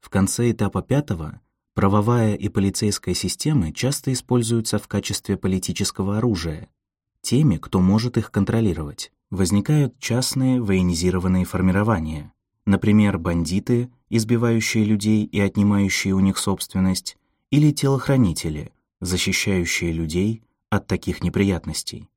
В конце этапа пятого Правовая и полицейская системы часто используются в качестве политического оружия теми, кто может их контролировать. возникают частные военизированные формирования, например, бандиты, избивающие людей и отнимающие у них собственность, или телохранители, защищающие людей от таких неприятностей.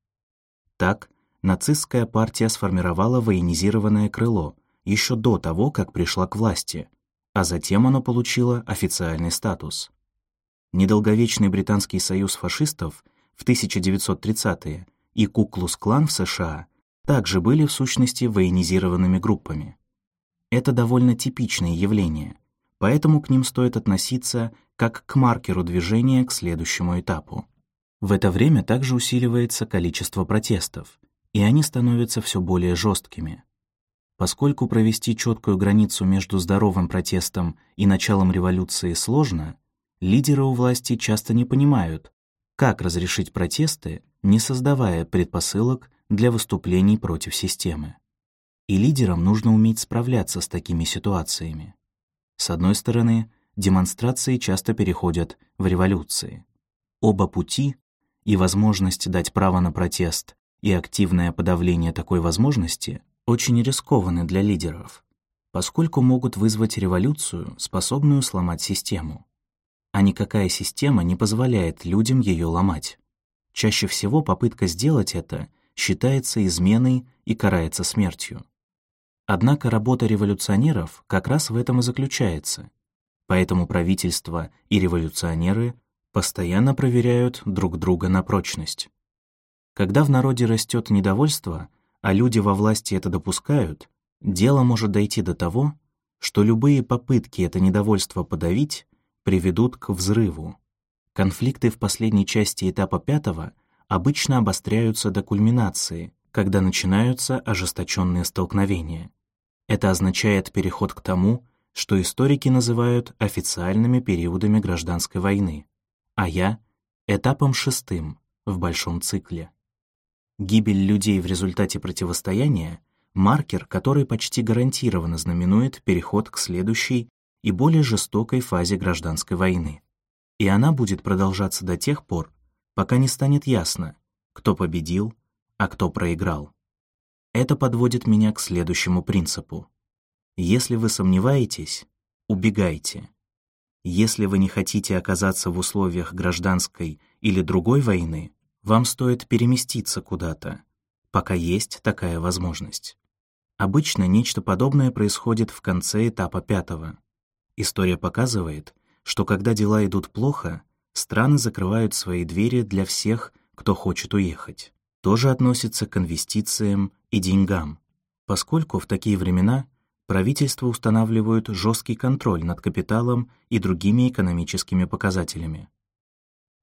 Так, нацистская партия сформировала военизированное крыло еще до того, как пришла к власти, а затем оно получило официальный статус. Недолговечный британский союз фашистов в 1930-е и Куклус-клан в США также были в сущности военизированными группами. Это довольно типичные явления, поэтому к ним стоит относиться как к маркеру движения к следующему этапу. В это время также усиливается количество протестов, и они становятся все более жесткими. Поскольку провести четкую границу между здоровым протестом и началом революции сложно, лидеры у власти часто не понимают, как разрешить протесты, не создавая предпосылок для выступлений против системы. И лидерам нужно уметь справляться с такими ситуациями. С одной стороны, демонстрации часто переходят в революции. Оба пути и возможность дать право на протест, и активное подавление такой возможности очень рискованы для лидеров, поскольку могут вызвать революцию, способную сломать систему. А никакая система не позволяет людям ее ломать. Чаще всего попытка сделать это считается изменой и карается смертью. Однако работа революционеров как раз в этом и заключается. Поэтому правительство и революционеры постоянно проверяют друг друга на прочность. Когда в народе растет недовольство, а люди во власти это допускают, дело может дойти до того, что любые попытки это недовольство подавить приведут к взрыву. Конфликты в последней части этапа пятого обычно обостряются до кульминации, когда начинаются ожесточенные столкновения. Это означает переход к тому, что историки называют официальными периодами гражданской войны, а я — этапом шестым в большом цикле. Гибель людей в результате противостояния — маркер, который почти гарантированно знаменует переход к следующей и более жестокой фазе гражданской войны. И она будет продолжаться до тех пор, пока не станет ясно, кто победил, а кто проиграл. Это подводит меня к следующему принципу. Если вы сомневаетесь, убегайте. Если вы не хотите оказаться в условиях гражданской или другой войны, вам стоит переместиться куда-то, пока есть такая возможность. Обычно нечто подобное происходит в конце этапа пятого. История показывает, что когда дела идут плохо, страны закрывают свои двери для всех, кто хочет уехать. Тоже относится к инвестициям и деньгам, поскольку в такие времена правительства устанавливают жесткий контроль над капиталом и другими экономическими показателями.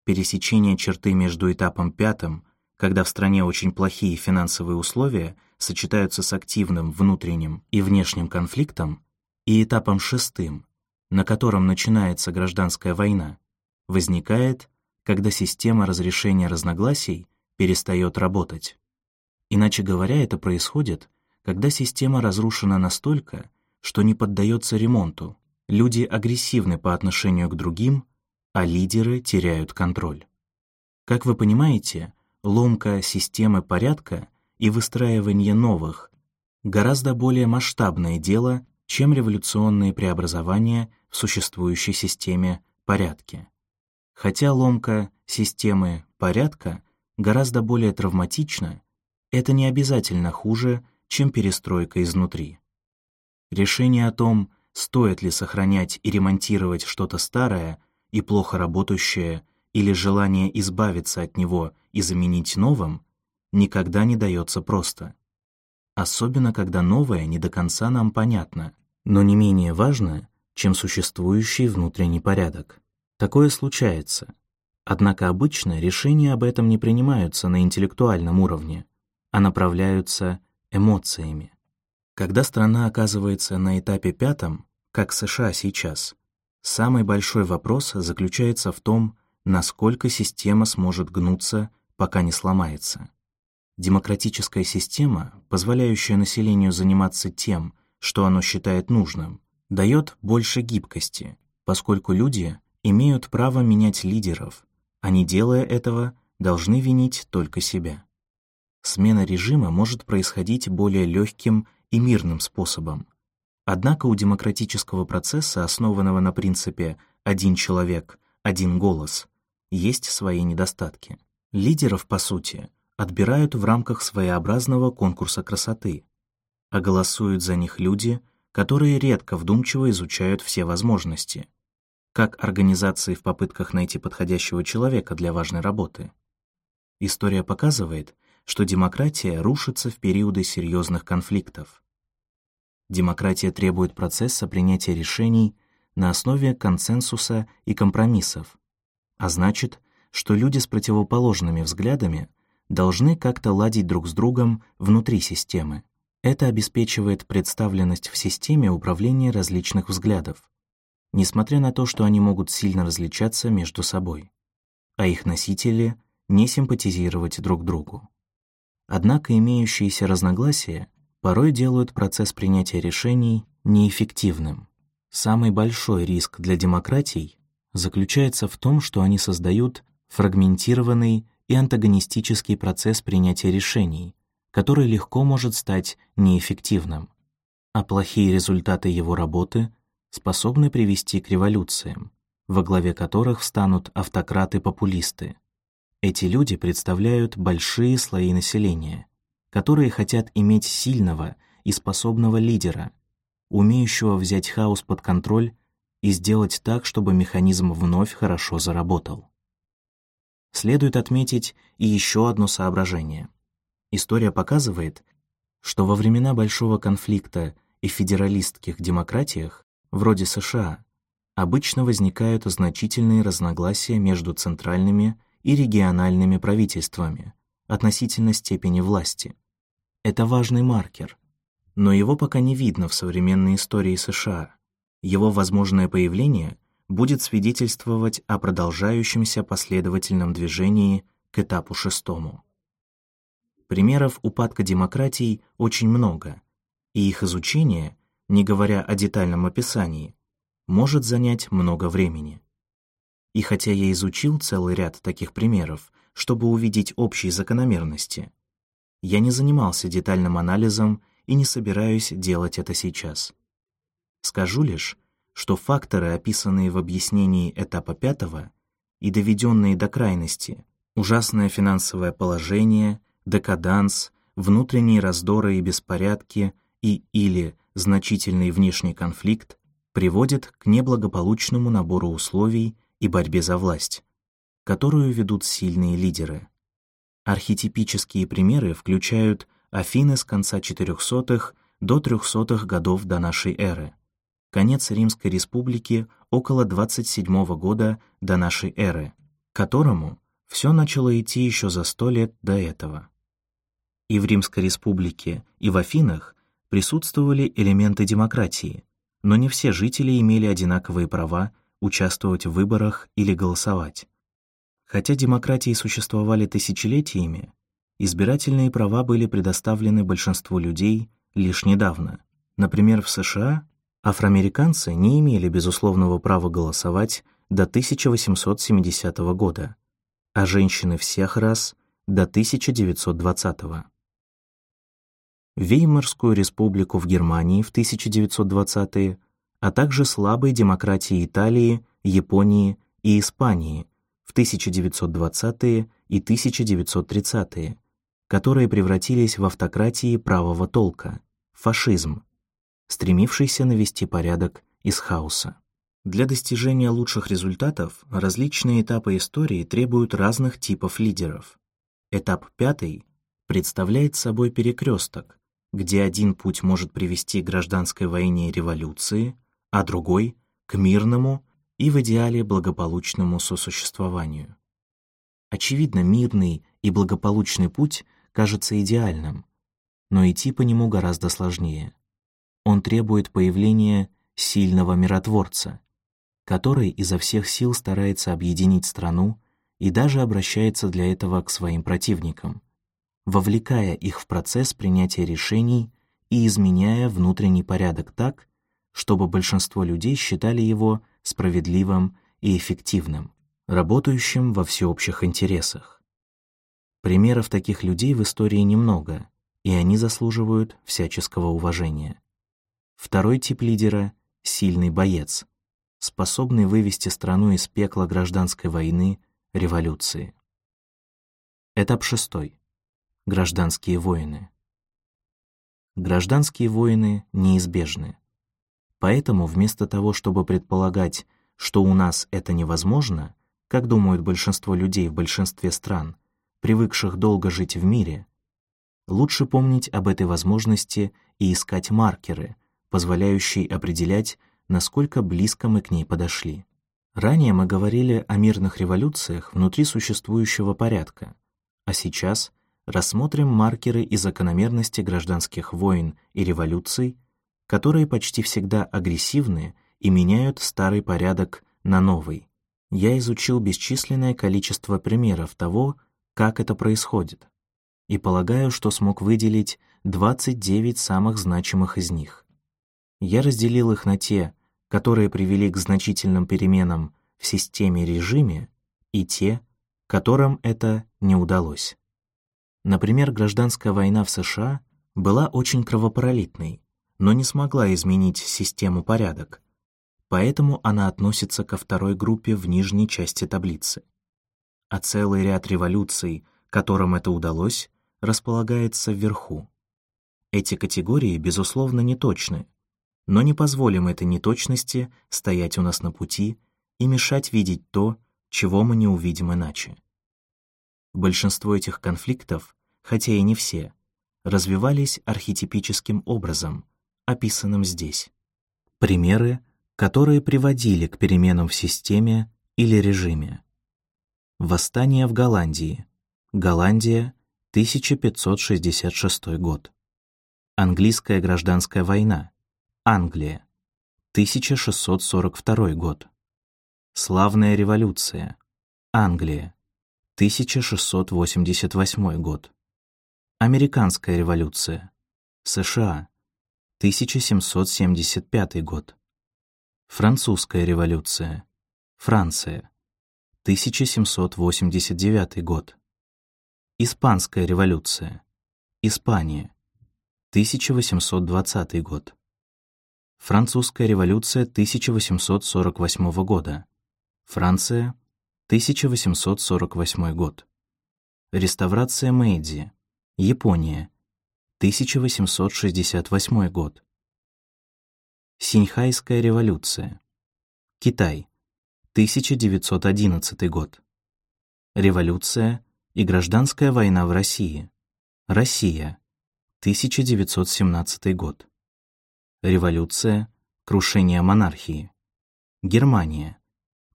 Пересечение черты между этапом пятым, когда в стране очень плохие финансовые условия сочетаются с активным внутренним и внешним конфликтом, и этапом шестым, на котором начинается гражданская война, возникает, когда система разрешения разногласий перестает работать. Иначе говоря, это происходит, когда система разрушена настолько, что не поддается ремонту, люди агрессивны по отношению к другим, а лидеры теряют контроль. Как вы понимаете, ломка системы порядка и выстраивание новых гораздо более масштабное дело, чем революционные преобразования в существующей системе порядке. Хотя ломка системы порядка гораздо более травматична, это не обязательно хуже, чем перестройка изнутри. Решение о том, стоит ли сохранять и ремонтировать что-то старое и плохо работающее, или желание избавиться от него и заменить новым, никогда не дается просто. Особенно, когда новое не до конца нам понятно, но не менее важно, чем существующий внутренний порядок. Такое случается. Однако обычно решения об этом не принимаются на интеллектуальном уровне, а направляются эмоциями. Когда страна оказывается на этапе пятом, как США сейчас, самый большой вопрос заключается в том, насколько система сможет гнуться, пока не сломается. Демократическая система, позволяющая населению заниматься тем, что оно считает нужным, дает больше гибкости, поскольку люди имеют право менять лидеров, а не делая этого, должны винить только себя. смена режима может происходить более легким и мирным способом. Однако у демократического процесса, основанного на принципе «один человек, один голос», есть свои недостатки. Лидеров, по сути, отбирают в рамках своеобразного конкурса красоты, а голосуют за них люди, которые редко вдумчиво изучают все возможности, как организации в попытках найти подходящего человека для важной работы. История показывает, что демократия рушится в периоды серьезных конфликтов. Демократия требует процесса принятия решений на основе консенсуса и компромиссов, а значит, что люди с противоположными взглядами должны как-то ладить друг с другом внутри системы. Это обеспечивает представленность в системе управления различных взглядов, несмотря на то, что они могут сильно различаться между собой, а их носители не симпатизировать друг другу. Однако имеющиеся разногласия порой делают процесс принятия решений неэффективным. Самый большой риск для демократий заключается в том, что они создают фрагментированный и антагонистический процесс принятия решений, который легко может стать неэффективным, а плохие результаты его работы способны привести к революциям, во главе которых встанут автократы-популисты. Эти люди представляют большие слои населения, которые хотят иметь сильного и способного лидера, умеющего взять хаос под контроль и сделать так, чтобы механизм вновь хорошо заработал. Следует отметить и еще одно соображение. История показывает, что во времена большого конфликта и федералистских демократиях, вроде США, обычно возникают значительные разногласия между центральными и региональными правительствами относительно степени власти. Это важный маркер, но его пока не видно в современной истории США. Его возможное появление будет свидетельствовать о продолжающемся последовательном движении к этапу шестому. Примеров упадка демократий очень много, и их изучение, не говоря о детальном описании, может занять много времени. И хотя я изучил целый ряд таких примеров, чтобы увидеть общие закономерности, я не занимался детальным анализом и не собираюсь делать это сейчас. Скажу лишь, что факторы, описанные в объяснении этапа пятого и доведенные до крайности, ужасное финансовое положение, декаданс, внутренние раздоры и беспорядки и или значительный внешний конфликт приводят к неблагополучному набору условий и борьбе за власть, которую ведут сильные лидеры. Архетипические примеры включают Афины с конца 400-х до 300-х годов до нашей эры, конец Римской республики около 27 года до нашей эры, которому все начало идти еще за сто лет до этого. И в Римской республике, и в Афинах присутствовали элементы демократии, но не все жители имели одинаковые права участвовать в выборах или голосовать. Хотя демократии существовали тысячелетиями, избирательные права были предоставлены большинству людей лишь недавно. Например, в США Афроамериканцы не имели безусловного права голосовать до 1870 года, а женщины всех рас — до 1920 -го. Веймарскую республику в Германии в 1920-е, а также слабые демократии Италии, Японии и Испании в 1920-е и 1930-е, которые превратились в автократии правого толка, фашизм, стремившийся навести порядок из хаоса. Для достижения лучших результатов различные этапы истории требуют разных типов лидеров. Этап пятый представляет собой перекресток, где один путь может привести к гражданской войне и революции, а другой — к мирному и в идеале благополучному сосуществованию. Очевидно, мирный и благополучный путь кажется идеальным, но идти по нему гораздо сложнее он требует появления сильного миротворца, который изо всех сил старается объединить страну и даже обращается для этого к своим противникам, вовлекая их в процесс принятия решений и изменяя внутренний порядок так, чтобы большинство людей считали его справедливым и эффективным, работающим во всеобщих интересах. Примеров таких людей в истории немного, и они заслуживают всяческого уважения. Второй тип лидера — сильный боец, способный вывести страну из пекла гражданской войны, революции. Этап шестой. Гражданские войны. Гражданские войны неизбежны. Поэтому вместо того, чтобы предполагать, что у нас это невозможно, как думают большинство людей в большинстве стран, привыкших долго жить в мире, лучше помнить об этой возможности и искать маркеры, позволяющие определять, насколько близко мы к ней подошли. Ранее мы говорили о мирных революциях внутри существующего порядка, а сейчас рассмотрим маркеры и закономерности гражданских войн и революций, которые почти всегда агрессивны и меняют старый порядок на новый. Я изучил бесчисленное количество примеров того, как это происходит, и полагаю, что смог выделить 29 самых значимых из них. Я разделил их на те, которые привели к значительным переменам в системе-режиме, и те, которым это не удалось. Например, гражданская война в США была очень кровопролитной, но не смогла изменить систему порядок, поэтому она относится ко второй группе в нижней части таблицы. А целый ряд революций, которым это удалось, располагается вверху. Эти категории, безусловно, неточны, но не позволим этой неточности стоять у нас на пути и мешать видеть то, чего мы не увидим иначе. Большинство этих конфликтов, хотя и не все, развивались архетипическим образом, описанным здесь. Примеры, которые приводили к переменам в системе или режиме. Восстание в Голландии. Голландия, 1566 год. Английская гражданская война. Англия, 1642 год. Славная революция. Англия, 1688 год. Американская революция. США, 1775 год. Французская революция. Франция, 1789 год. Испанская революция. Испания, 1820 год. Французская революция 1848 года. Франция, 1848 год. Реставрация Мэйдзи. Япония, 1868 год. Синьхайская революция. Китай, 1911 год. Революция и гражданская война в России. Россия, 1917 год. Революция, крушение монархии. Германия,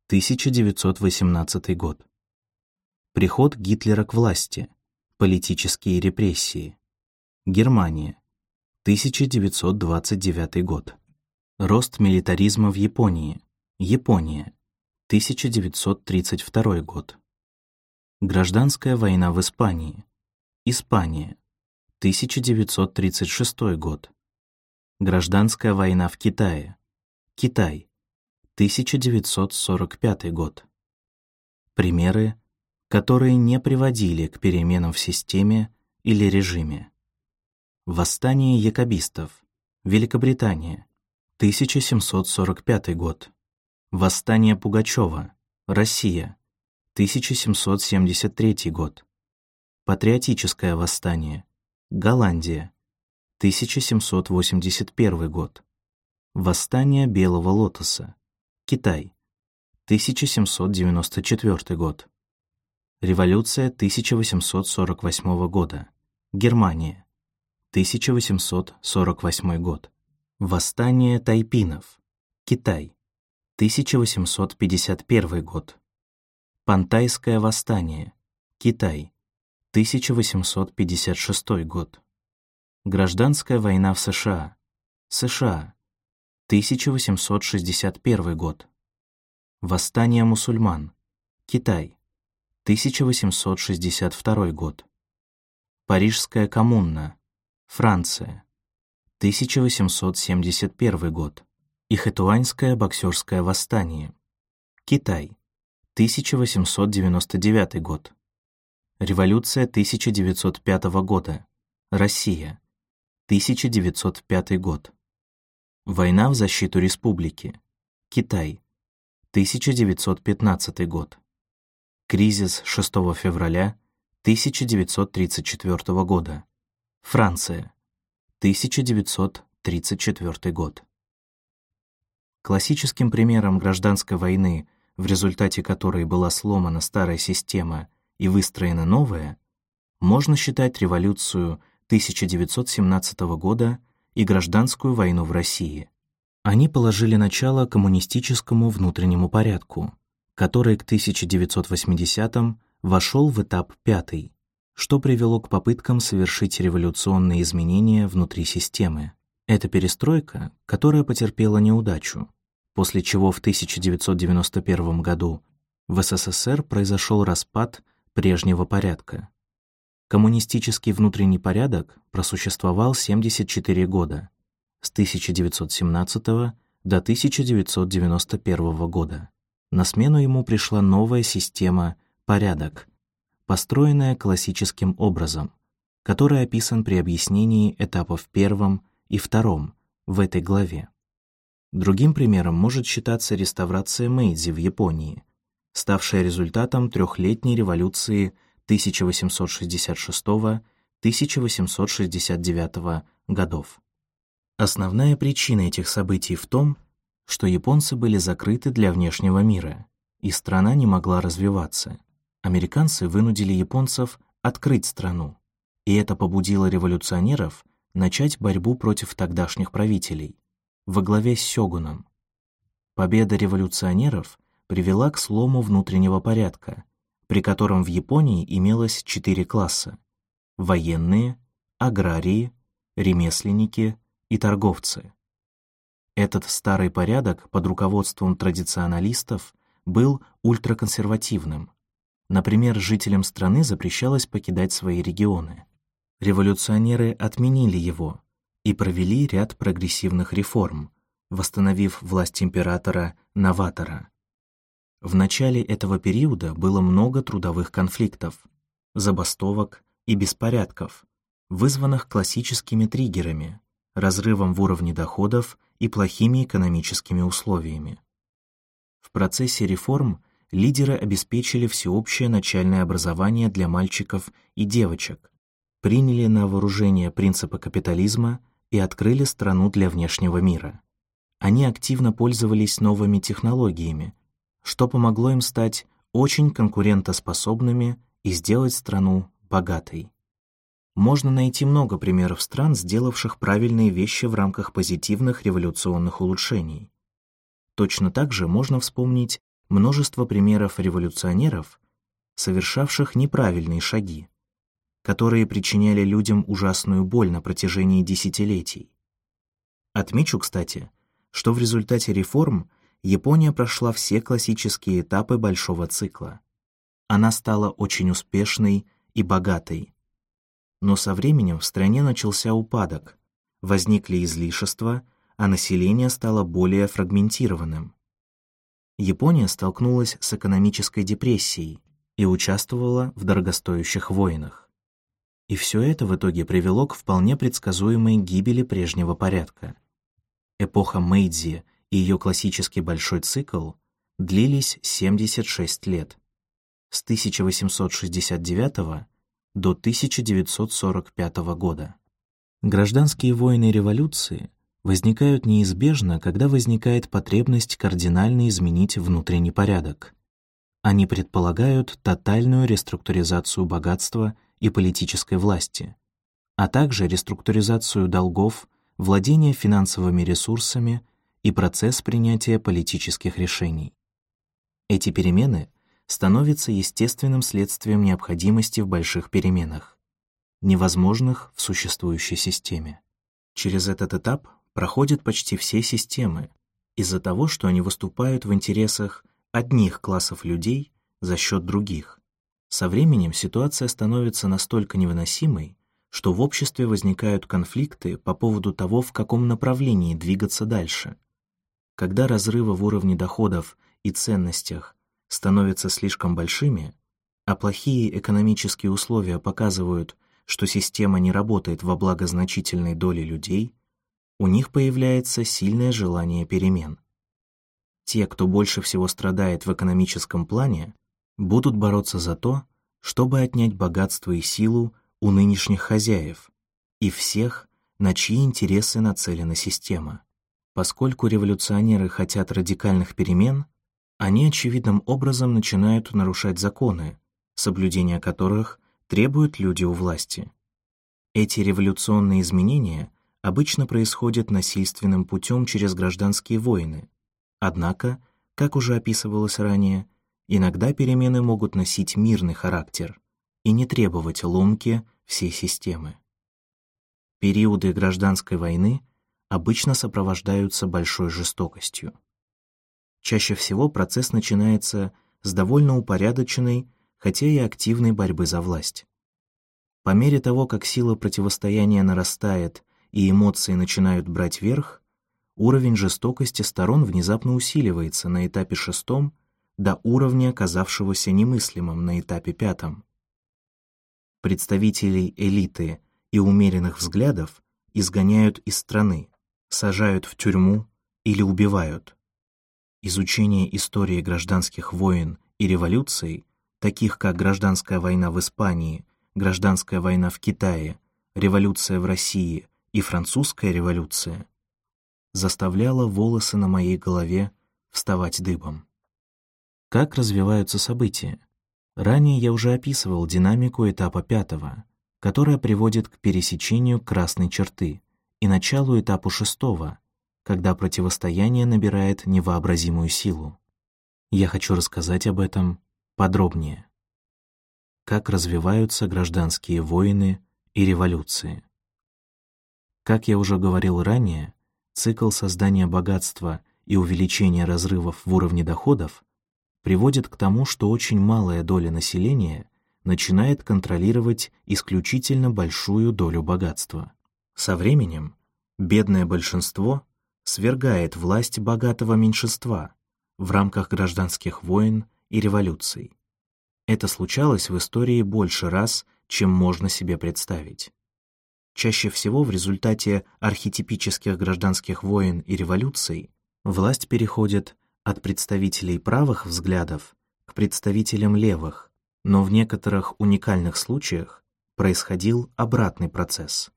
1918 год. Приход Гитлера к власти. Политические репрессии. Германия, 1929 год. Рост милитаризма в Японии. Япония, 1932 год. Гражданская война в Испании. Испания, 1936 год. Гражданская война в Китае. Китай, 1945 год. Примеры, которые не приводили к переменам в системе или режиме. Восстание якобистов. Великобритания. 1745 год. Восстание Пугачева. Россия. 1773 год. Патриотическое восстание. Голландия. 1781 год. Восстание Белого лотоса. Китай. 1794 год. Революция 1848 года. Германия. 1848 год. Восстание тайпинов. Китай. 1851 год. Пантайское восстание. Китай. 1856 год. Гражданская война в США. США. 1861 год. Восстание мусульман. Китай. 1862 год. Парижская коммуна. Франция. 1871 год. Ихэтуанское боксерское восстание. Китай. 1899 год. Революция 1905 года. Россия. 1905 год. Война в защиту республики. Китай. 1915 год. Кризис 6 февраля 1934 года. Франция. 1934 год. Классическим примером гражданской войны, в результате которой была сломана старая система и выстроена новая, можно считать революцию 1917 года и гражданскую войну в России. Они положили начало коммунистическому внутреннему порядку, который к 1980-м вошел в этап пятый, что привело к попыткам совершить революционные изменения внутри системы. Это перестройка, которая потерпела неудачу, после чего в 1991 году в СССР произошел распад прежнего порядка. Коммунистический внутренний порядок просуществовал 74 года, с 1917 до 1991 года. На смену ему пришла новая система «порядок», построенная классическим образом, который описан при объяснении этапов первом и втором в этой главе. Другим примером может считаться реставрация Мэйдзи в Японии, ставшая результатом трехлетней революции 1866-1869 годов. Основная причина этих событий в том, что японцы были закрыты для внешнего мира, и страна не могла развиваться. Американцы вынудили японцев открыть страну, и это побудило революционеров начать борьбу против тогдашних правителей, во главе с сёгуном. Победа революционеров привела к слому внутреннего порядка, при котором в Японии имелось четыре класса — военные, аграрии, ремесленники и торговцы. Этот старый порядок под руководством традиционалистов был ультраконсервативным. Например, жителям страны запрещалось покидать свои регионы. Революционеры отменили его, и провели ряд прогрессивных реформ, восстановив власть императора Новатора. В начале этого периода было много трудовых конфликтов, забастовок и беспорядков, вызванных классическими триггерами, разрывом в уровне доходов и плохими экономическими условиями. В процессе реформ лидеры обеспечили всеобщее начальное образование для мальчиков и девочек, приняли на вооружение принципы капитализма и открыли страну для внешнего мира. Они активно пользовались новыми технологиями, что помогло им стать очень конкурентоспособными и сделать страну богатой. Можно найти много примеров стран, сделавших правильные вещи в рамках позитивных революционных улучшений. Точно так же можно вспомнить множество примеров революционеров, совершавших неправильные шаги которые причиняли людям ужасную боль на протяжении десятилетий. Отмечу, кстати, что в результате реформ Япония прошла все классические этапы большого цикла. Она стала очень успешной и богатой. Но со временем в стране начался упадок, возникли излишества, а население стало более фрагментированным. Япония столкнулась с экономической депрессией и участвовала в дорогостоящих войнах. И все это в итоге привело к вполне предсказуемой гибели прежнего порядка. Эпоха Мэйдзи и ее классический большой цикл длились 76 лет, с 1869 до 1945 года. Гражданские войны революции возникают неизбежно, когда возникает потребность кардинально изменить внутренний порядок. Они предполагают тотальную реструктуризацию богатства и политической власти, а также реструктуризацию долгов, владение финансовыми ресурсами и процесс принятия политических решений. Эти перемены становятся естественным следствием необходимости в больших переменах, невозможных в существующей системе. Через этот этап проходят почти все системы, из-за того, что они выступают в интересах одних классов людей за счет других. Со временем ситуация становится настолько невыносимой, что в обществе возникают конфликты по поводу того, в каком направлении двигаться дальше. Когда разрывы в уровне доходов и ценностях становятся слишком большими, а плохие экономические условия показывают, что система не работает во благо значительной доли людей, у них появляется сильное желание перемен. Те, кто больше всего страдает в экономическом плане, будут бороться за то, чтобы отнять богатство и силу у нынешних хозяев и всех, на чьи интересы нацелена система. Поскольку революционеры хотят радикальных перемен, они очевидным образом начинают нарушать законы, соблюдения которых требуют люди у власти. Эти революционные изменения обычно происходят насильственным путем через гражданские войны, однако, как уже описывалось ранее, иногда перемены могут носить мирный характер и не требовать ломки всей системы. Периоды гражданской войны обычно сопровождаются большой жестокостью. Чаще всего процесс начинается с довольно упорядоченной хотя и активной борьбы за власть. По мере того, как сила противостояния нарастает и эмоции начинают брать верх, уровень жестокости сторон внезапно усиливается на этапе шестом до уровня, оказавшегося немыслимым на этапе пятом. Представителей элиты и умеренных взглядов изгоняют из страны, сажают в тюрьму или убивают. Изучение истории гражданских войн и революций таких как гражданская война в Испании, гражданская война в Китае, революция в России и французская революция, заставляла волосы на моей голове вставать дыбом. Как развиваются события? Ранее я уже описывал динамику этапа пятого, которая приводит к пересечению красной черты, и началу этапу шестого, когда противостояние набирает невообразимую силу. Я хочу рассказать об этом подробнее. Как развиваются гражданские войны и революции. Как я уже говорил ранее, цикл создания богатства и увеличения разрывов в уровне доходов приводит к тому, что очень малая доля населения начинает контролировать исключительно большую долю богатства. Со временем бедное большинство свергает власть богатого меньшинства в рамках гражданских войн и революций. Это случалось в истории больше раз, чем можно себе представить. Чаще всего в результате архетипических гражданских войн и революций власть переходит от представителей правых взглядов к представителям левых, но в некоторых уникальных случаях происходил обратный процесс.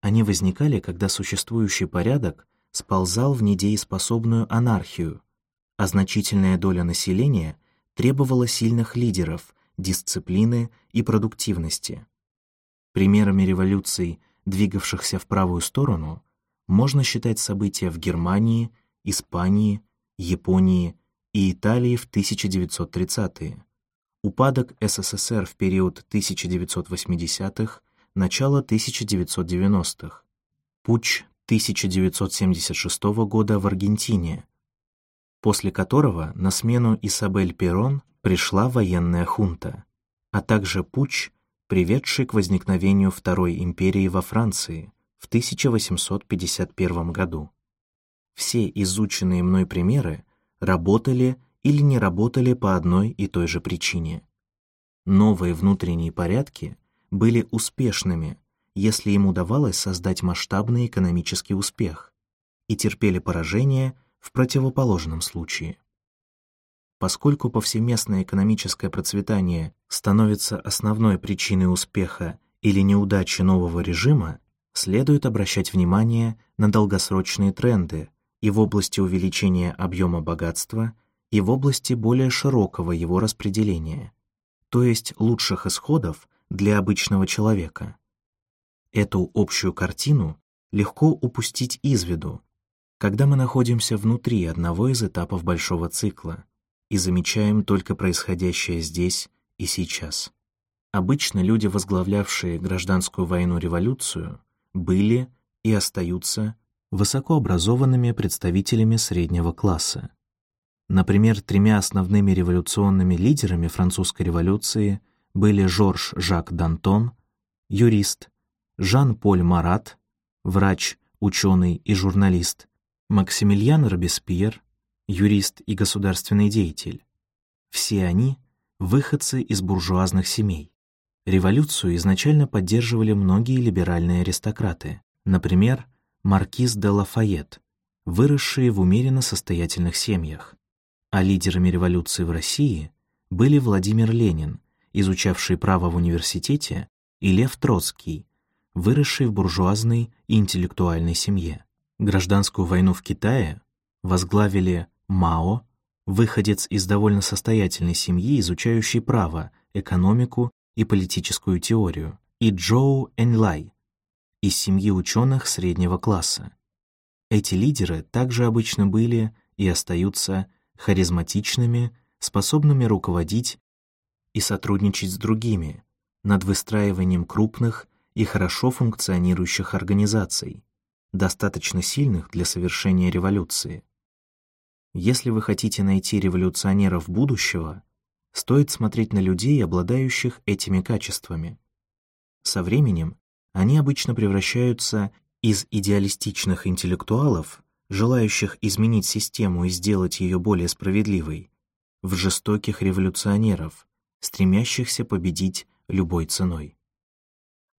Они возникали, когда существующий порядок сползал в недееспособную анархию, а значительная доля населения требовала сильных лидеров, дисциплины и продуктивности. Примерами революций, двигавшихся в правую сторону, можно считать события в Германии, Испании, Японии и Италии в 1930-е, упадок СССР в период 1980-х, начало 1990-х, путч 1976 года в Аргентине, после которого на смену Исабель Перрон пришла военная хунта, а также путч, приведший к возникновению Второй империи во Франции в 1851 году. Все изученные мной примеры работали или не работали по одной и той же причине. Новые внутренние порядки были успешными, если им удавалось создать масштабный экономический успех, и терпели поражение – в противоположном случае. Поскольку повсеместное экономическое процветание становится основной причиной успеха или неудачи нового режима, следует обращать внимание на долгосрочные тренды и в области увеличения объема богатства, и в области более широкого его распределения, то есть лучших исходов для обычного человека. Эту общую картину легко упустить из виду, когда мы находимся внутри одного из этапов большого цикла и замечаем только происходящее здесь и сейчас. Обычно люди, возглавлявшие гражданскую войну-революцию, были и остаются высокообразованными представителями среднего класса. Например, тремя основными революционными лидерами французской революции были Жорж Жак Д'Антон, юрист, Жан-Поль Марат, врач, ученый и журналист, Максимилиан Робеспьер, юрист и государственный деятель. Все они выходцы из буржуазных семей. Революцию изначально поддерживали многие либеральные аристократы, например, маркиз де Лафайет, выросшие в умеренно состоятельных семьях. А лидерами революции в России были Владимир Ленин, изучавший право в университете, и Лев Троцкий, выросший в буржуазной и интеллектуальной семье. Гражданскую войну в Китае возглавили Мао, выходец из довольно состоятельной семьи, изучающий право, экономику и политическую теорию, и Джоу Энлай из семьи ученых среднего класса. Эти лидеры также обычно были и остаются харизматичными, способными руководить и сотрудничать с другими над выстраиванием крупных и хорошо функционирующих организаций, достаточно сильных для совершения революции. Если вы хотите найти революционеров будущего, стоит смотреть на людей, обладающих этими качествами. Со временем они обычно превращаются из идеалистичных интеллектуалов, желающих изменить систему и сделать ее более справедливой, в жестоких революционеров, стремящихся победить любой ценой.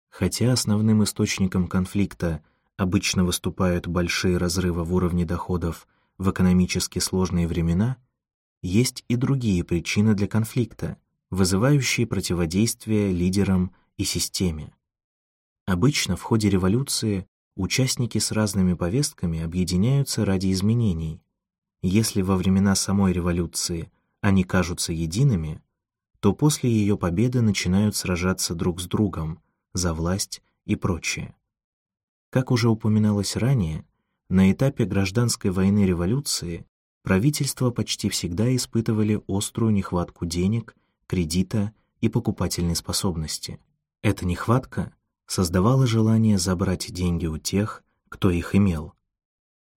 Хотя основным источником конфликта обычно выступают большие разрывы в уровне доходов в экономически сложные времена, есть и другие причины для конфликта, вызывающие противодействие лидерам и системе. Обычно в ходе революции участники с разными повестками объединяются ради изменений. Если во времена самой революции они кажутся едиными, то после ее победы начинают сражаться друг с другом за власть и прочее. Как уже упоминалось ранее, на этапе гражданской войны революции правительства почти всегда испытывали острую нехватку денег, кредита и покупательной способности. Эта нехватка создавала желание забрать деньги у тех, кто их имел.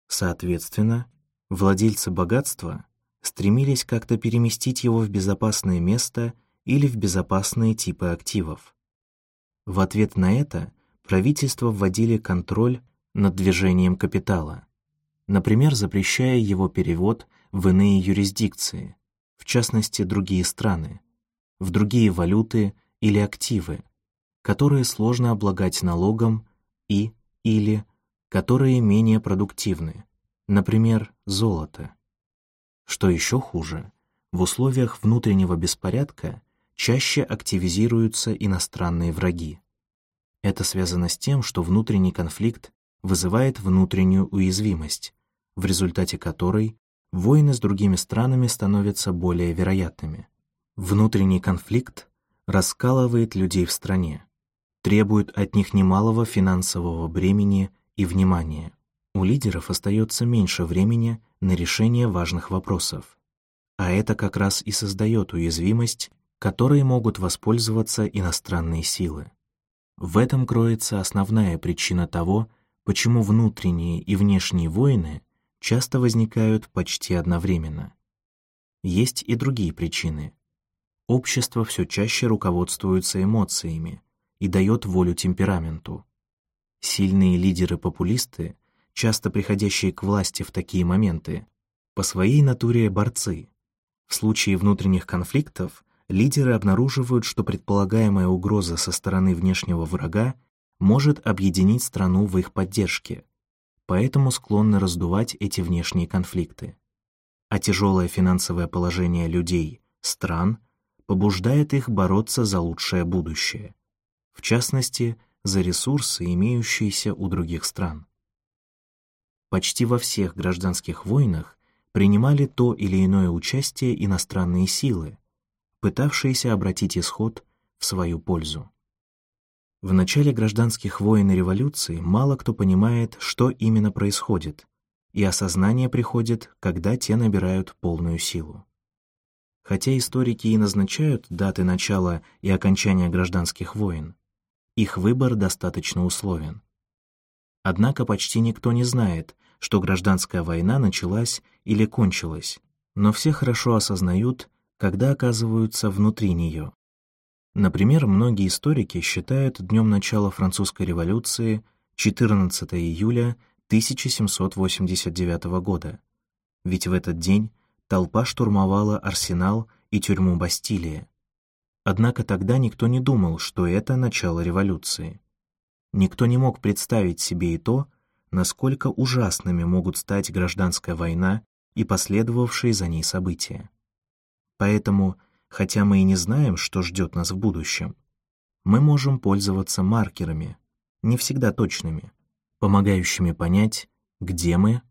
Соответственно, владельцы богатства стремились как-то переместить его в безопасное место или в безопасные типы активов. В ответ на это правительства вводили контроль над движением капитала, например, запрещая его перевод в иные юрисдикции, в частности, другие страны, в другие валюты или активы, которые сложно облагать налогом и или которые менее продуктивны, например, золото. Что еще хуже, в условиях внутреннего беспорядка чаще активизируются иностранные враги. Это связано с тем, что внутренний конфликт вызывает внутреннюю уязвимость, в результате которой войны с другими странами становятся более вероятными. Внутренний конфликт раскалывает людей в стране, требует от них немалого финансового бремени и внимания. У лидеров остается меньше времени на решение важных вопросов. А это как раз и создает уязвимость, которой могут воспользоваться иностранные силы. В этом кроется основная причина того, почему внутренние и внешние войны часто возникают почти одновременно. Есть и другие причины. Общество все чаще руководствуется эмоциями и дает волю темпераменту. Сильные лидеры-популисты, часто приходящие к власти в такие моменты, по своей натуре борцы. В случае внутренних конфликтов лидеры обнаруживают, что предполагаемая угроза со стороны внешнего врага может объединить страну в их поддержке, поэтому склонны раздувать эти внешние конфликты. А тяжелое финансовое положение людей, стран, побуждает их бороться за лучшее будущее, в частности, за ресурсы, имеющиеся у других стран. Почти во всех гражданских войнах принимали то или иное участие иностранные силы, пытавшиеся обратить исход в свою пользу. В начале гражданских войн и революции мало кто понимает, что именно происходит, и осознание приходит, когда те набирают полную силу. Хотя историки и назначают даты начала и окончания гражданских войн, их выбор достаточно условен. Однако почти никто не знает, что гражданская война началась или кончилась, но все хорошо осознают, когда оказываются внутри нее. Например, многие историки считают днем начала французской революции 14 июля 1789 года, ведь в этот день толпа штурмовала арсенал и тюрьму Бастилия, Однако тогда никто не думал, что это начало революции. Никто не мог представить себе и то, насколько ужасными могут стать гражданская война и последовавшие за ней события. Поэтому, хотя мы и не знаем, что ждет нас в будущем, мы можем пользоваться маркерами, не всегда точными, помогающими понять, где мы,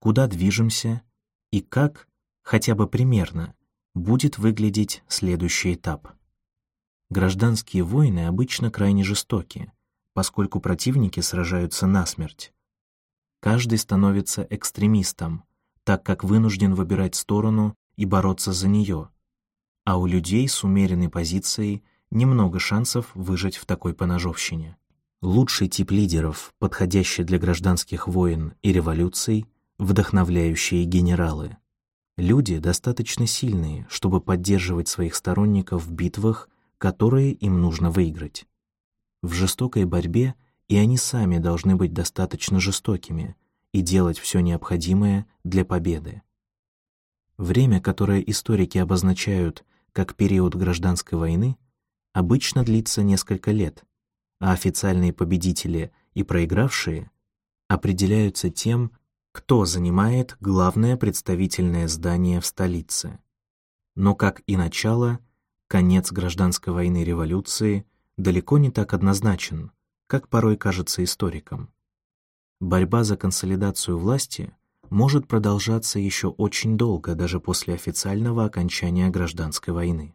куда движемся и как, хотя бы примерно, будет выглядеть следующий этап. Гражданские войны обычно крайне жестоки, поскольку противники сражаются насмерть. Каждый становится экстремистом, так как вынужден выбирать сторону и бороться за нее, а у людей с умеренной позицией немного шансов выжить в такой поножовщине. Лучший тип лидеров, подходящий для гражданских войн и революций, вдохновляющие генералы. Люди достаточно сильные, чтобы поддерживать своих сторонников в битвах, которые им нужно выиграть. В жестокой борьбе и они сами должны быть достаточно жестокими и делать все необходимое для победы. Время, которое историки обозначают как период гражданской войны, обычно длится несколько лет, а официальные победители и проигравшие определяются тем, кто занимает главное представительное здание в столице. Но, как и начало, конец гражданской войны революции далеко не так однозначен, как порой кажется историкам. Борьба за консолидацию власти может продолжаться еще очень долго, даже после официального окончания гражданской войны.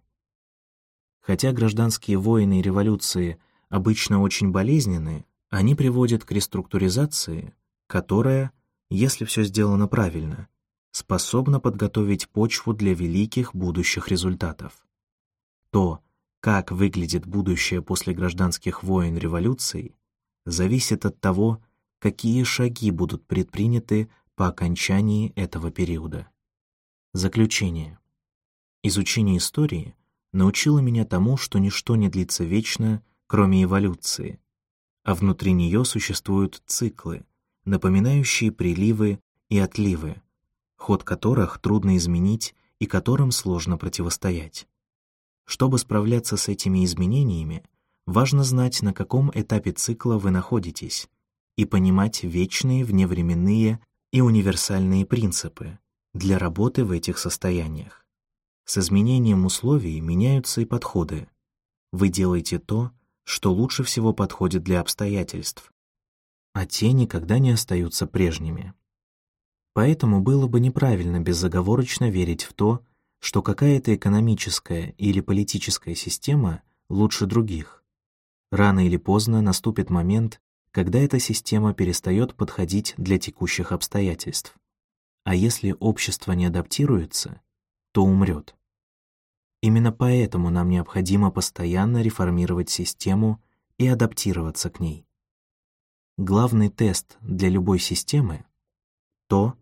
Хотя гражданские войны и революции обычно очень болезненны, они приводят к реструктуризации, которая, если все сделано правильно, способна подготовить почву для великих будущих результатов. То, как выглядит будущее после гражданских войн революций, зависит от того, какие шаги будут предприняты по окончании этого периода. Заключение. Изучение истории научило меня тому, что ничто не длится вечно, кроме эволюции, а внутри нее существуют циклы, напоминающие приливы и отливы, ход которых трудно изменить и которым сложно противостоять. Чтобы справляться с этими изменениями, важно знать, на каком этапе цикла вы находитесь, и понимать вечные вневременные и универсальные принципы для работы в этих состояниях. С изменением условий меняются и подходы. Вы делаете то, что лучше всего подходит для обстоятельств, а те никогда не остаются прежними. Поэтому было бы неправильно безоговорочно верить в то, что какая-то экономическая или политическая система лучше других. Рано или поздно наступит момент, когда эта система перестает подходить для текущих обстоятельств. А если общество не адаптируется, то умрет. Именно поэтому нам необходимо постоянно реформировать систему и адаптироваться к ней. Главный тест для любой системы — то,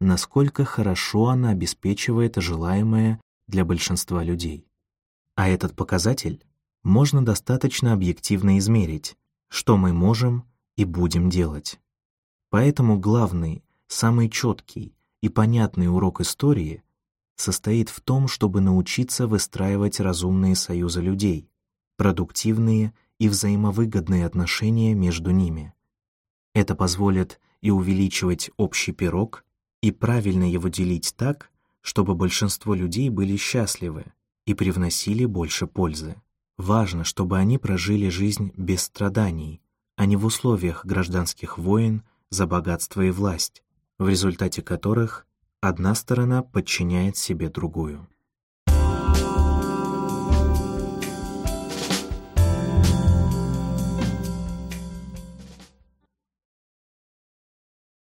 насколько хорошо она обеспечивает желаемое для большинства людей. А этот показатель можно достаточно объективно измерить, что мы можем и будем делать. Поэтому главный, самый четкий и понятный урок истории состоит в том, чтобы научиться выстраивать разумные союзы людей, продуктивные и взаимовыгодные отношения между ними. Это позволит и увеличивать общий пирог, и правильно его делить так, чтобы большинство людей были счастливы и привносили больше пользы. Важно, чтобы они прожили жизнь без страданий, а не в условиях гражданских войн за богатство и власть, в результате которых одна сторона подчиняет себе другую.